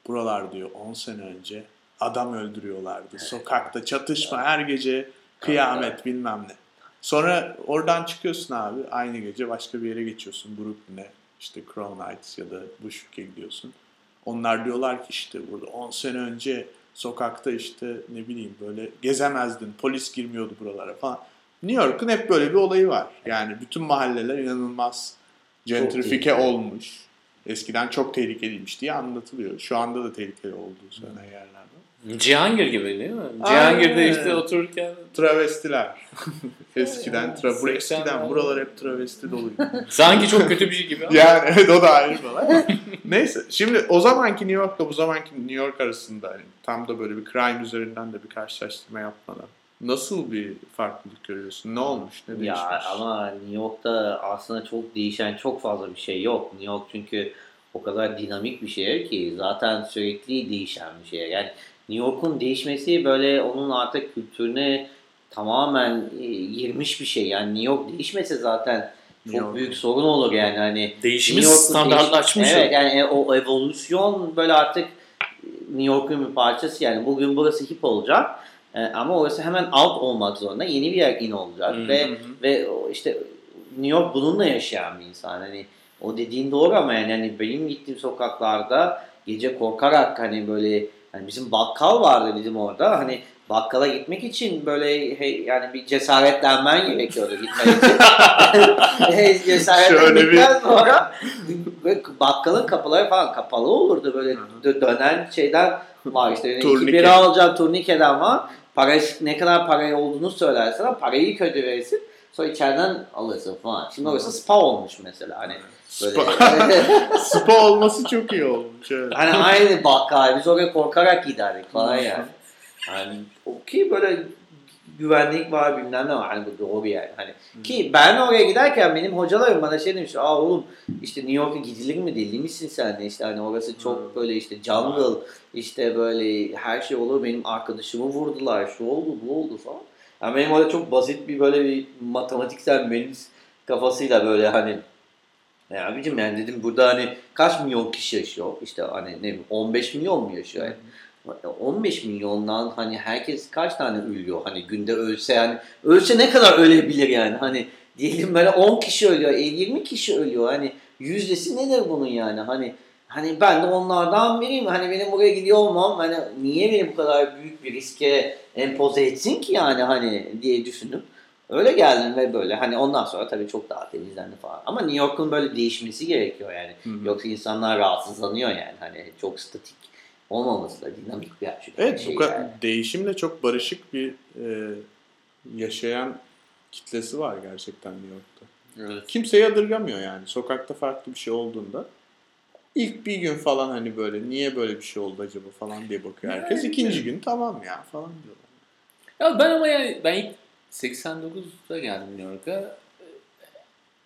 B: buralar diyor 10 sene önce adam öldürüyorlardı. Sokakta çatışma her gece kıyamet bilmem ne. Sonra oradan çıkıyorsun abi aynı gece başka bir yere geçiyorsun Brooklyn'e işte Crown Heights ya da Bushwick'e gidiyorsun. Onlar diyorlar ki işte burada 10 sene önce sokakta işte ne bileyim böyle gezemezdin, polis girmiyordu buralara falan. New York'un hep böyle bir olayı var. Yani bütün mahalleler inanılmaz gentrifike olmuş. Eskiden çok tehlikeliymiş diye anlatılıyor. Şu anda da tehlikeli olduğu söylenen yerler var.
C: Cihangir gibi değil mi?
B: Aynen.
C: Cihangir'de işte otururken
B: Travestiler. eskiden, tra bu
C: 80'ler.
B: eskiden buralar hep travesti doluydu.
C: sanki çok kötü bir şey gibi ama.
B: Yani evet o da ayrı olay. Neyse şimdi o zamanki New York'la bu zamanki New York arasında hani tam da böyle bir crime üzerinden de bir karşılaştırma yapmadan nasıl bir farklılık görüyorsun? Ne olmuş? Ne değişmiş?
A: Ya ama New York'ta aslında çok değişen çok fazla bir şey yok. New York çünkü o kadar dinamik bir şehir ki zaten sürekli değişen bir şehir. Yani New York'un değişmesi böyle onun artık kültürüne tamamen e, girmiş bir şey. Yani New York değişmese zaten çok
B: New York.
A: büyük sorun olur yani hani York'un
C: standartlaşmış.
A: değiş- Evet yani e, o evolüsyon böyle artık New York'un bir parçası yani bugün burası hip olacak e, ama orası hemen out olmak zorunda yeni bir yer in olacak
C: hı
A: ve ve işte New York bununla yaşayan bir insan. Hani o dediğin doğru ama yani hani benim gittiğim sokaklarda gece korkarak hani böyle hani bizim bakkal vardı bizim orada. Hani bakkala gitmek için böyle hey, yani bir cesaretlenmen gerekiyordu gitmek için.
B: Şöyle
A: Cesaretlendikten sonra bakkalın kapıları falan kapalı olurdu böyle
B: Hı
A: dö- dönen şeyden var işte iki
B: Turnike.
A: bira alacağım turnikeden var. Para, ne kadar parayı olduğunu söylersen parayı ilk önce verirsin. Sonra içeriden alırsın falan. Şimdi orası spa olmuş mesela hani. Böyle.
B: Spa, spa olması çok iyi olmuş. Evet.
A: hani aynı bakkal. Biz oraya korkarak giderdik falan yani. Yani ki böyle güvenlik var bilmem ne var. Hani bu doğru yani. Hani ki ben oraya giderken benim hocalarım bana şey demiş. Aa oğlum işte New York'a gidilir mi deli misin sen? İşte hani orası çok böyle işte jungle işte böyle her şey olur. Benim arkadaşımı vurdular. Şu oldu bu oldu falan. Yani benim orada çok basit bir böyle bir matematiksel mühendis kafasıyla böyle hani ya abicim yani dedim burada hani kaç milyon kişi yaşıyor? İşte hani ne bileyim 15 milyon mu yaşıyor? Yani 15 milyondan hani herkes kaç tane ölüyor? Hani günde ölse yani ölse ne kadar ölebilir yani? Hani diyelim böyle 10 kişi ölüyor, e, 20 kişi ölüyor. Hani yüzdesi nedir bunun yani? Hani hani ben de onlardan biriyim. Hani benim buraya gidiyor olmam hani niye beni bu kadar büyük bir riske empoze etsin ki yani hani diye düşündüm. Öyle geldim ve böyle hani ondan sonra tabii çok daha temizlendi falan. Ama New York'un böyle değişmesi gerekiyor yani.
B: Hı hı.
A: Yoksa insanlar rahatsızlanıyor yani. Hani çok statik olmaması da dinamik bir şey.
B: Evet
A: şey
B: bu kadar
A: yani.
B: değişimle çok barışık bir e, yaşayan kitlesi var gerçekten New York'ta.
C: Evet.
B: Kimse yadırgamıyor yani. Sokakta farklı bir şey olduğunda ilk bir gün falan hani böyle niye böyle bir şey oldu acaba falan diye bakıyor herkes.
C: Yani
B: İkinci gün tamam ya falan diyorlar.
C: Ya ben ama yani ben ilk 89'da geldim New York'a.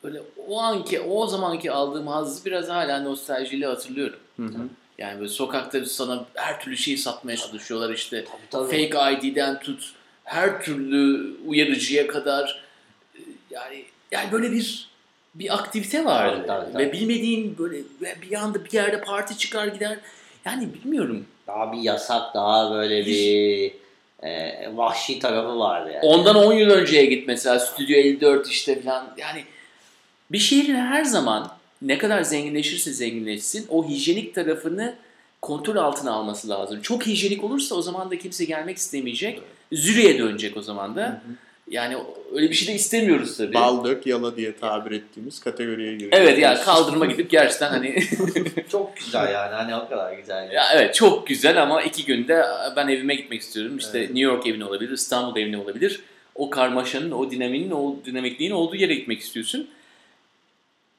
C: Böyle o anki, o zamanki aldığım hazzı biraz hala nostaljiyle hatırlıyorum.
B: Hı hı.
C: Yani böyle sokakta sana her türlü şeyi satmaya çalışıyorlar işte.
A: Tabii, tabii.
C: Fake ID'den tut her türlü uyarıcıya kadar e, yani yani böyle bir bir aktivite vardı.
A: Tabii, tabii, tabii.
C: Ve bilmediğin böyle bir anda bir yerde parti çıkar gider. Yani bilmiyorum.
A: Daha bir yasak, daha böyle bir e, vahşi tarafı vardı yani.
C: Ondan 10 yıl önceye git mesela Stüdyo 54 işte falan. Yani bir şehrin her zaman ne kadar zenginleşirse zenginleşsin o hijyenik tarafını kontrol altına alması lazım. Çok hijyenik olursa o zaman da kimse gelmek istemeyecek. Zürüye dönecek o zaman da. Yani öyle bir şey de istemiyoruz tabii.
B: Bal dök yala diye tabir ettiğimiz kategoriye giriyor.
C: Evet yani kaldırıma gidip gerçekten hani
A: Çok güzel yani hani o kadar güzel.
C: ya evet çok güzel ama iki günde ben evime gitmek istiyorum. İşte
A: Evet.
C: New York evine olabilir, İstanbul evine olabilir. O karmaşanın, o dinaminin, o dinamikliğin olduğu yere gitmek istiyorsun.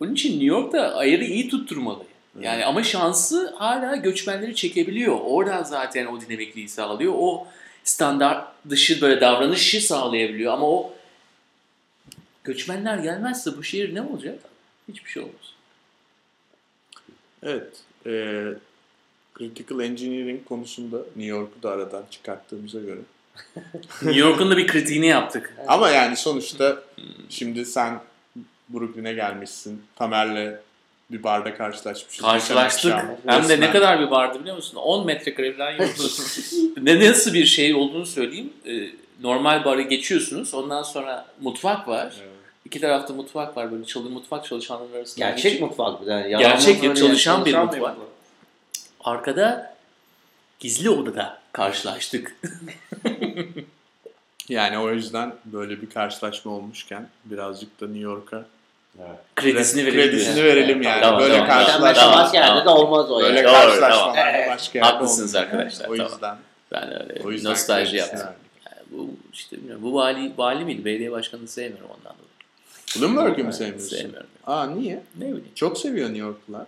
C: Bunun için New York'ta ayarı iyi tutturmalı. Yani ama şansı hala göçmenleri çekebiliyor. Oradan zaten o dinamikliği sağlıyor. O standart dışı böyle davranışı sağlayabiliyor. Ama o göçmenler gelmezse bu şehir ne olacak? Hiçbir şey olmaz.
B: Evet. E, critical engineering konusunda New York'u da aradan çıkarttığımıza göre.
C: New York'un da bir kritiğini yaptık.
B: Ama yani sonuçta şimdi sen Brooklyn'e gelmişsin. Tamer'le bir barda karşılaşmışız.
C: Karşılaştık. Hem de ne kadar bir vardı biliyor musun? 10 metrekare falan yoktu. ne nasıl bir şey olduğunu söyleyeyim. Ee, normal barı geçiyorsunuz. Ondan sonra mutfak var.
B: Evet.
C: İki tarafta mutfak var. Böyle çalı mutfak çalışanlar arasında.
A: Gerçek
C: Geç-
A: mutfak bir. Yani
C: Gerçek
A: yalandan
C: çalışan bir
A: çalışan
C: mutfak. Arkada gizli odada karşılaştık.
B: Yani o yüzden böyle bir karşılaşma olmuşken birazcık da New York'a
C: Kredisini verelim.
B: kredisini
C: yani.
B: verelim yani.
C: Tamam,
B: böyle
C: tamam,
A: Sen
C: Tamam,
A: başka
C: tamam,
A: yerde
C: tamam.
A: de olmaz o
B: böyle
A: yani.
C: Doğru,
B: karşılaşmalar başka yerde
C: Haklısınız
B: olmuyor.
C: arkadaşlar,
B: O
C: tamam.
B: yüzden
C: Ben öyle
B: o yüzden
C: nostalji yaptım.
B: verdik.
C: Yani bu işte bilmiyorum. Bu vali, vali miydi? Belediye başkanını sevmiyorum ondan dolayı.
B: Bloomberg'u mu
C: Evet,
B: sevmiyorsun?
C: Sevmiyorum.
B: Aa niye?
C: Ne bileyim.
B: Çok seviyor New Yorklular.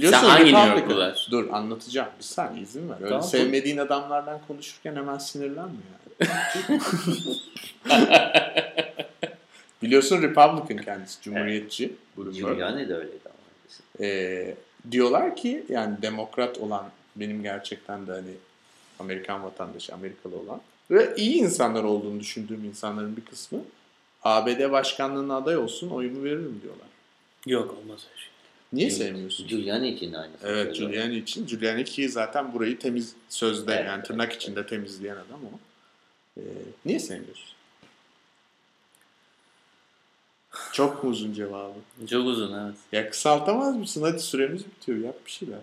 C: Sen hangi New Yorklular?
B: Dur anlatacağım. Bir saniye izin ver. Öyle
C: Tamam,
B: sevmediğin adamlardan konuşurken hemen sinirlenme yani. Biliyorsun Republican kendisi. Cumhuriyetçi. Bloomberg.
A: Giuliani de öyleydi ama.
B: Ee, diyorlar ki yani demokrat olan benim gerçekten de hani Amerikan vatandaşı, Amerikalı olan ve iyi insanlar olduğunu düşündüğüm insanların bir kısmı ABD başkanlığına aday olsun oyumu veririm diyorlar.
C: Yok olmaz öyle şey.
B: Niye sevmiyorsun?
A: Giuliani için aynı.
B: Evet Giuliani için. Giuliani ki zaten burayı temiz sözde
A: Evet,
B: yani tırnak içinde temizleyen adam o. Ee, niye sevmiyorsun? Çok mu uzun cevabı?
C: Çok uzun evet.
B: Ya kısaltamaz mısın? Hadi süremiz bitiyor. Yap bir şeyler.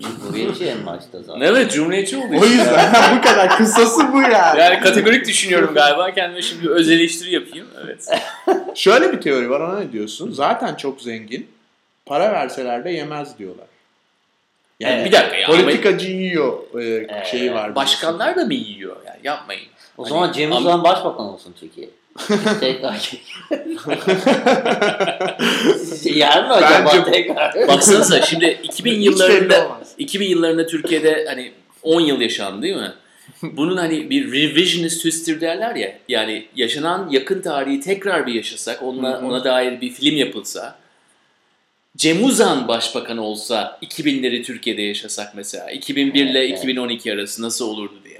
A: Cumhuriyetçi en başta zaten.
C: Evet Cumhuriyetçi oldu.
B: O yüzden bu kadar kısası bu yani.
C: Yani kategorik düşünüyorum galiba. Kendime şimdi öz eleştiri yapayım. Evet.
B: Şöyle bir teori var ona ne diyorsun? Zaten çok zengin. Para verseler de yemez diyorlar. Yani
C: Yani bir dakika ya.
B: politikacı yiyor e, şeyi var.
C: Başkanlar da mı yiyor? Yani yapmayın.
A: O zaman
C: Hani-
A: Cem Uzan başbakan olsun Türkiye. Tekrar. Yer mi acaba
B: Bence-
A: tekrar?
C: Baksanıza şimdi 2000
B: Hiç belli
C: yıllarında
B: olmaz.
C: 2000 yıllarında Türkiye'de hani 10 yıl yaşandı değil mi? bunun hani bir revisionist history derler ya. Yani yaşanan yakın tarihi tekrar bir yaşasak, onunla, ona dair bir film yapılsa. Cem Uzan başbakan olsa 2000'leri Türkiye'de yaşasak mesela. 2001 ile
A: Evet, evet.
C: 2012 arası nasıl olurdu diye.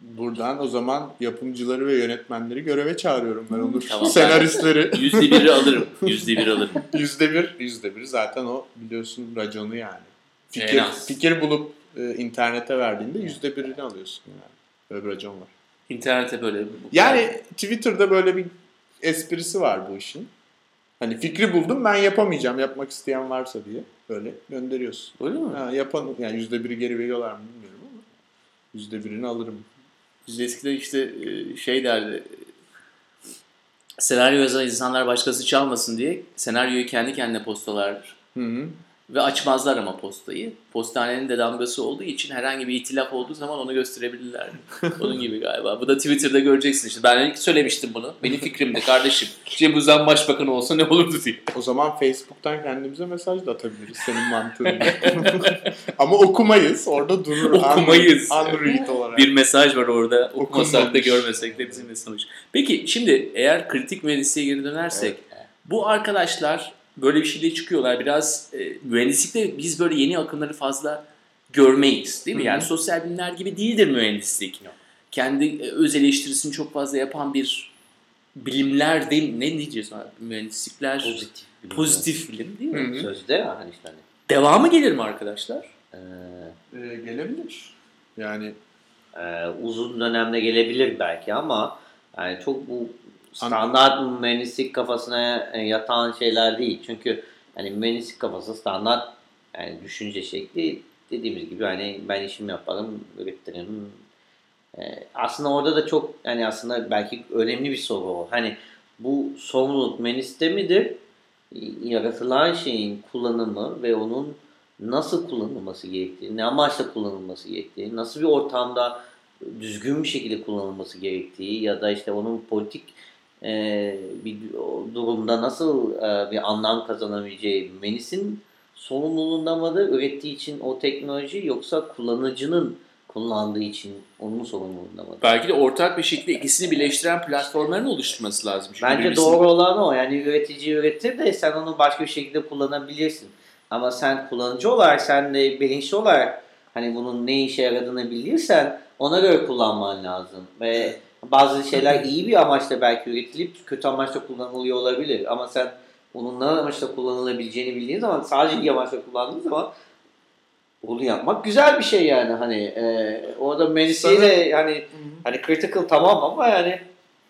B: Buradan o zaman yapımcıları ve yönetmenleri göreve çağırıyorum ben Onur.
C: Tamam.
B: Senaristleri.
C: Yüzde biri alırım. Yüzde bir alırım.
B: Yüzde bir, yüzde bir zaten o biliyorsun raconu yani.
C: En
B: Fikir,
C: az.
B: fikir bulup e, internete verdiğinde yüzde birini alıyorsun yani. Böyle bir racon var.
C: İnternete böyle.
B: Yani Twitter'da böyle bir esprisi var bu işin. Hani fikri buldum ben yapamayacağım yapmak isteyen varsa diye böyle gönderiyorsun.
C: Öyle mi?
B: Ha, yapan yani yüzde biri geri veriyorlar mı bilmiyorum ama yüzde birini alırım.
C: Biz eskiden işte e, şey derdi. Senaryo yazan insanlar başkası çalmasın diye senaryoyu kendi kendine postalardır.
B: Hı hı.
C: Ve açmazlar ama postayı. Postanenin de damgası olduğu için herhangi bir itilaf olduğu zaman onu gösterebilirler. Onun gibi galiba. Bu da Twitter'da göreceksin işte. Ben ilk söylemiştim bunu. Benim fikrimdi kardeşim. Cem Uzan başbakan olsa ne olurdu diye.
B: O zaman Facebook'tan kendimize mesaj da atabiliriz senin mantığında. Ama okumayız. Orada durur.
C: Okumayız.
B: Unread olarak.
C: Bir mesaj var orada. Okumasak da görmesek de bizimle sonuç. Peki şimdi eğer kritik mühendisliğe geri dönersek. Bu arkadaşlar böyle bir şeyle çıkıyorlar. Biraz e, mühendislikte biz böyle yeni akımları fazla görmeyiz değil mi?
B: Hı hı.
C: Yani sosyal bilimler gibi değildir mühendislik. Kendi e, öz eleştirisini çok fazla yapan bir bilimler değil ne diyeceğiz abi? Mühendislikler pozitif,
A: Pozitif.
C: bilim değil mi?
B: Hı hı.
A: Sözde ya hani işte hani.
C: Devamı gelir mi arkadaşlar?
A: Ee,
B: Ee, gelebilir. Yani
A: e, uzun dönemde gelebilir belki ama yani çok bu standart mühendislik kafasına e, yatan şeyler değil. Çünkü hani mühendislik kafası standart yani düşünce şekli dediğimiz gibi hani ben işimi yaparım, üretirim. E, aslında orada da çok yani aslında belki önemli bir soru o. Hani bu sorumluluk mühendiste midir? Yaratılan şeyin kullanımı ve onun nasıl kullanılması gerektiği, ne amaçla kullanılması gerektiği, nasıl bir ortamda düzgün bir şekilde kullanılması gerektiği ya da işte onun politik e, bir durumda nasıl e, bir anlam kazanabileceği Menis'in sorumluluğunda mıdır? Ürettiği için o teknoloji yoksa kullanıcının kullandığı için onun sorumluluğunda mıdır?
C: Belki de ortak bir şekilde ikisini birleştiren platformların oluşturması lazım. Çünkü
A: Bence doğru olan o. Yani üretici üretir de sen onu başka bir şekilde kullanabilirsin. Ama sen kullanıcı olarak, sen de bilinçli olarak hani bunun ne işe yaradığını bilirsen ona göre kullanman lazım. Ve bazı şeyler iyi bir amaçla belki üretilip kötü amaçla kullanılıyor olabilir. Ama sen bunun ne amaçla kullanılabileceğini bildiğin zaman sadece iyi amaçla kullandığın zaman bunu yapmak güzel bir şey yani. Hani e, orada mühendisliği de hani hani critical tamam ama yani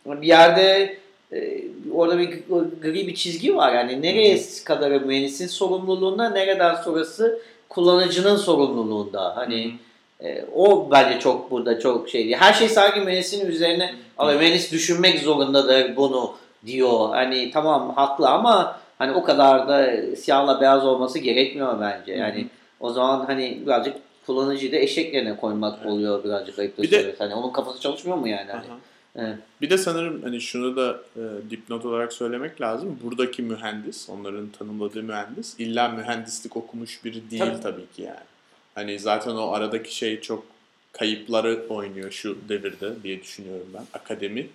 A: bir yerde e, orada bir gri bir çizgi var. Yani nereye kadar mühendisin sorumluluğunda nereden sonrası kullanıcının sorumluluğunda. Hani e, o bence çok burada çok şey değil. Her şey sanki mühendisin üzerine ama mühendis düşünmek zorundadır bunu diyor. Hani tamam haklı ama hani o kadar da siyahla beyaz olması gerekmiyor bence. Yani o zaman hani birazcık kullanıcıyı da eşek yerine koymak oluyor birazcık ayıp
B: Bir de-.
A: Hani onun kafası çalışmıyor mu yani? Hani? Evet.
B: Bir de sanırım hani şunu da e, dipnot olarak söylemek lazım. Buradaki mühendis, onların tanımladığı mühendis illa mühendislik okumuş biri değil tabii,
A: Tabii.
B: ki yani. Hani zaten o aradaki şey çok kayıpları oynuyor şu devirde diye düşünüyorum ben. Akademi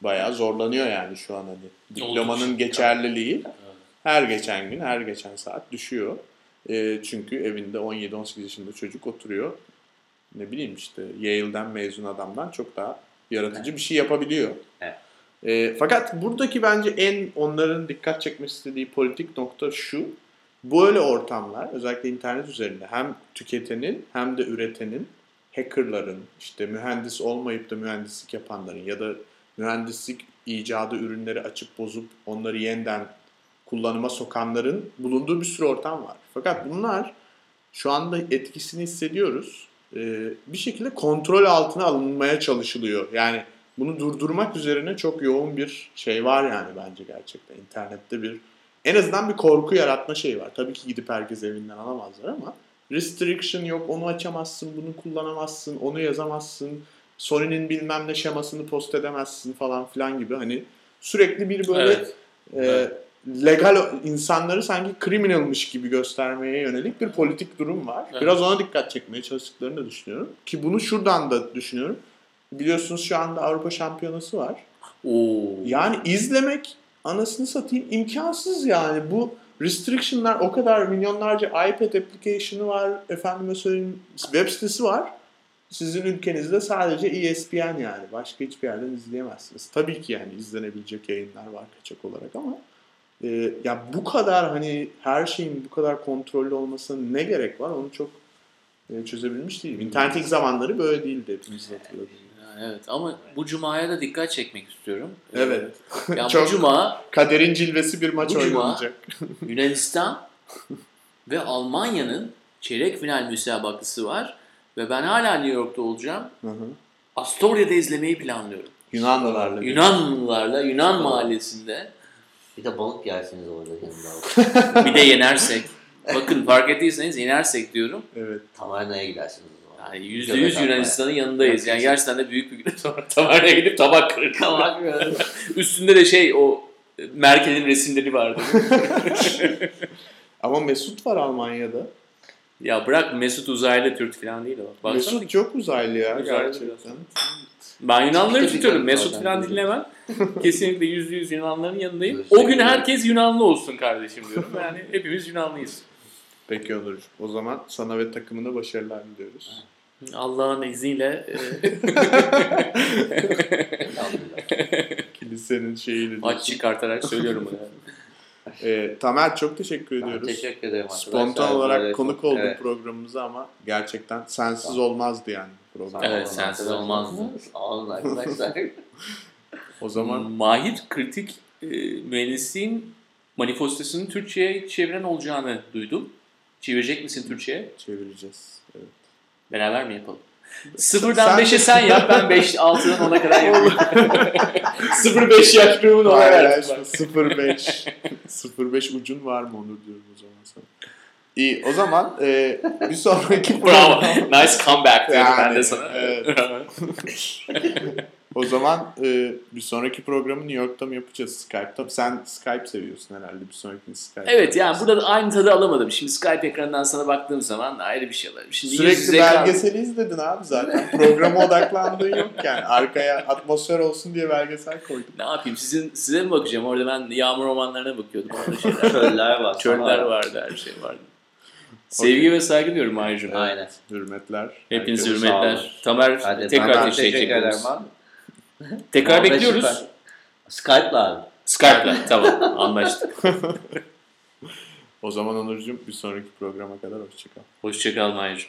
B: bayağı zorlanıyor yani şu an hani. Diplomanın geçerliliği her geçen gün, her geçen saat düşüyor. E, çünkü evinde 17-18 yaşında çocuk oturuyor. Ne bileyim işte Yale'den mezun adamdan çok daha yaratıcı bir şey yapabiliyor.
A: Evet.
B: E, fakat buradaki bence en onların dikkat çekmek istediği politik nokta şu. Böyle ortamlar özellikle internet üzerinde hem tüketenin hem de üretenin hackerların işte mühendis olmayıp da mühendislik yapanların ya da mühendislik icadı ürünleri açıp bozup onları yeniden kullanıma sokanların bulunduğu bir sürü ortam var. Fakat bunlar şu anda etkisini hissediyoruz. Ee, bir şekilde kontrol altına alınmaya çalışılıyor. Yani bunu durdurmak üzerine çok yoğun bir şey var yani bence gerçekten. İnternette bir en azından bir korku yaratma şeyi var. Tabii ki gidip herkes evinden alamazlar ama restriction yok, onu açamazsın, bunu kullanamazsın, onu yazamazsın, Sony'nin bilmem ne şemasını post edemezsin falan filan gibi hani sürekli bir böyle
C: Evet.
B: e, legal o- insanları sanki criminalmış gibi göstermeye yönelik bir politik durum var.
C: Evet.
B: Biraz ona dikkat çekmeye çalıştıklarını da düşünüyorum. Ki bunu şuradan da düşünüyorum. Biliyorsunuz şu anda Avrupa Şampiyonası var.
C: Oo.
B: Yani izlemek anasını satayım imkansız yani. Bu restriction'lar o kadar milyonlarca iPad application'ı var. Efendime söyleyeyim web sitesi var. Sizin ülkenizde sadece ESPN yani. Başka hiçbir yerden izleyemezsiniz. Tabii ki yani izlenebilecek yayınlar var kaçak olarak ama e, ya bu kadar hani her şeyin bu kadar kontrollü olmasına ne gerek var onu çok e, çözebilmiş değilim. İnternet ilk zamanları böyle değildi hepimiz hatırlıyoruz.
C: Evet ama bu cumaya da dikkat çekmek istiyorum.
B: Evet.
C: Yani
B: Çok-
C: bu cuma
B: Kaderin cilvesi bir maç
C: Bu cuma-
B: oynanacak.
C: Yunanistan ve Almanya'nın çeyrek final müsabakası var. Ve ben hala New York'ta olacağım.
B: Hı hı.
C: Astoria'da izlemeyi planlıyorum.
B: Yunanlılarla.
C: Yunanlılarla Yunan mahallesinde
A: Bir de balık yersiniz orada yanında.
C: bir de yenersek. Bakın fark ettiyseniz yenersek diyorum.
B: Evet.
A: Tavernaya gidersiniz.
C: Yani yüzde yüz. Yunanistan'ın yanındayız. Yani gerçekten de büyük bir. Sonra taverneye gidip tabak kırık.
A: Tamam.
C: Üstünde de şey o Merkel'in resimleri vardı.
B: Ama Mesut var Almanya'da.
C: ya bırak Mesut uzaylı Türk falan değil o. Baksana
B: Mesut çok uzaylı ya
C: Uzaylı
B: gerçekten.
C: Ben Yunanlıları
A: Tabii
C: tutuyorum. Mesut falan dinlemem. Kesinlikle yüzde yüz Yunanların yanındayım. O gün herkes Yunanlı olsun kardeşim diyorum. Yani hepimiz Yunanlıyız.
B: Peki Onurcuğum. O zaman sana ve takımına başarılar diliyoruz.
C: Allah'ın izniyle e.
B: Kilisenin şeyiyle.
C: maç çıkartarak söylüyorum bunu.
B: Ee, Tamer çok teşekkür
A: Ben
B: ediyoruz.
A: teşekkür ederim arkadaşlar.
B: Spontan olarak
A: Böyle
B: konuk olduk
A: evet.
B: programımıza ama gerçekten sensiz olmazdı yani program.
C: Evet,
A: olun
C: sensiz olmazdı.
A: Olun arkadaşlar.
B: O zaman
C: Mahir kritik e, mühendisliğin manifestosunu Türkçe'ye çeviren olacağını duydum. Çevirecek misin Türkçe'ye?
B: çevireceğiz. Evet.
C: Beraber mi yapalım? Sıfırdan 5'e sen yap, ben 5, 6'dan 10'a kadar yapayım. 0-5 yaş grubunu ona
B: Paylaşma
C: verdim.
B: 05. 05 ucun var mı Onur diyorum o zaman sana. İyi o zaman e, bir sonraki
C: Bravo. Nice comeback diyorum ben
B: Yani,
C: de sana.
B: evet. O zaman e, bir sonraki programı New York'ta mı yapacağız Skype'ta? Sen Skype seviyorsun herhalde bir sonraki Skype.
C: evet yani burada da aynı tadı alamadım. Şimdi Skype ekranından sana baktığım zaman ayrı bir şey alıyorum. Şimdi
B: Sürekli
C: yüze kal-
B: belgeseli izledin abi zaten. Programa odaklandığın yok yani. Arkaya atmosfer olsun diye belgesel koydum.
C: Ne yapayım sizin size mi bakacağım? Orada ben yağmur romanlarına bakıyordum. Orada şeyler.
A: Çöller var.
C: Çöller vardı, her şey vardı. Sevgi ve saygı diyorum Ayrıca.
A: Aynen.
B: Hürmetler.
A: Olun.
C: hürmetler. Tamer
A: Hadi,
C: tekrar teşekkür
A: ederim.
C: Tekrar bekliyoruz.
A: süper. Skype'la abi.
C: Skype'la tamam anlaştık.
B: O zaman Onurcuğum bir sonraki programa kadar hoşçakal.
C: Hoşçakal Mahir'cim.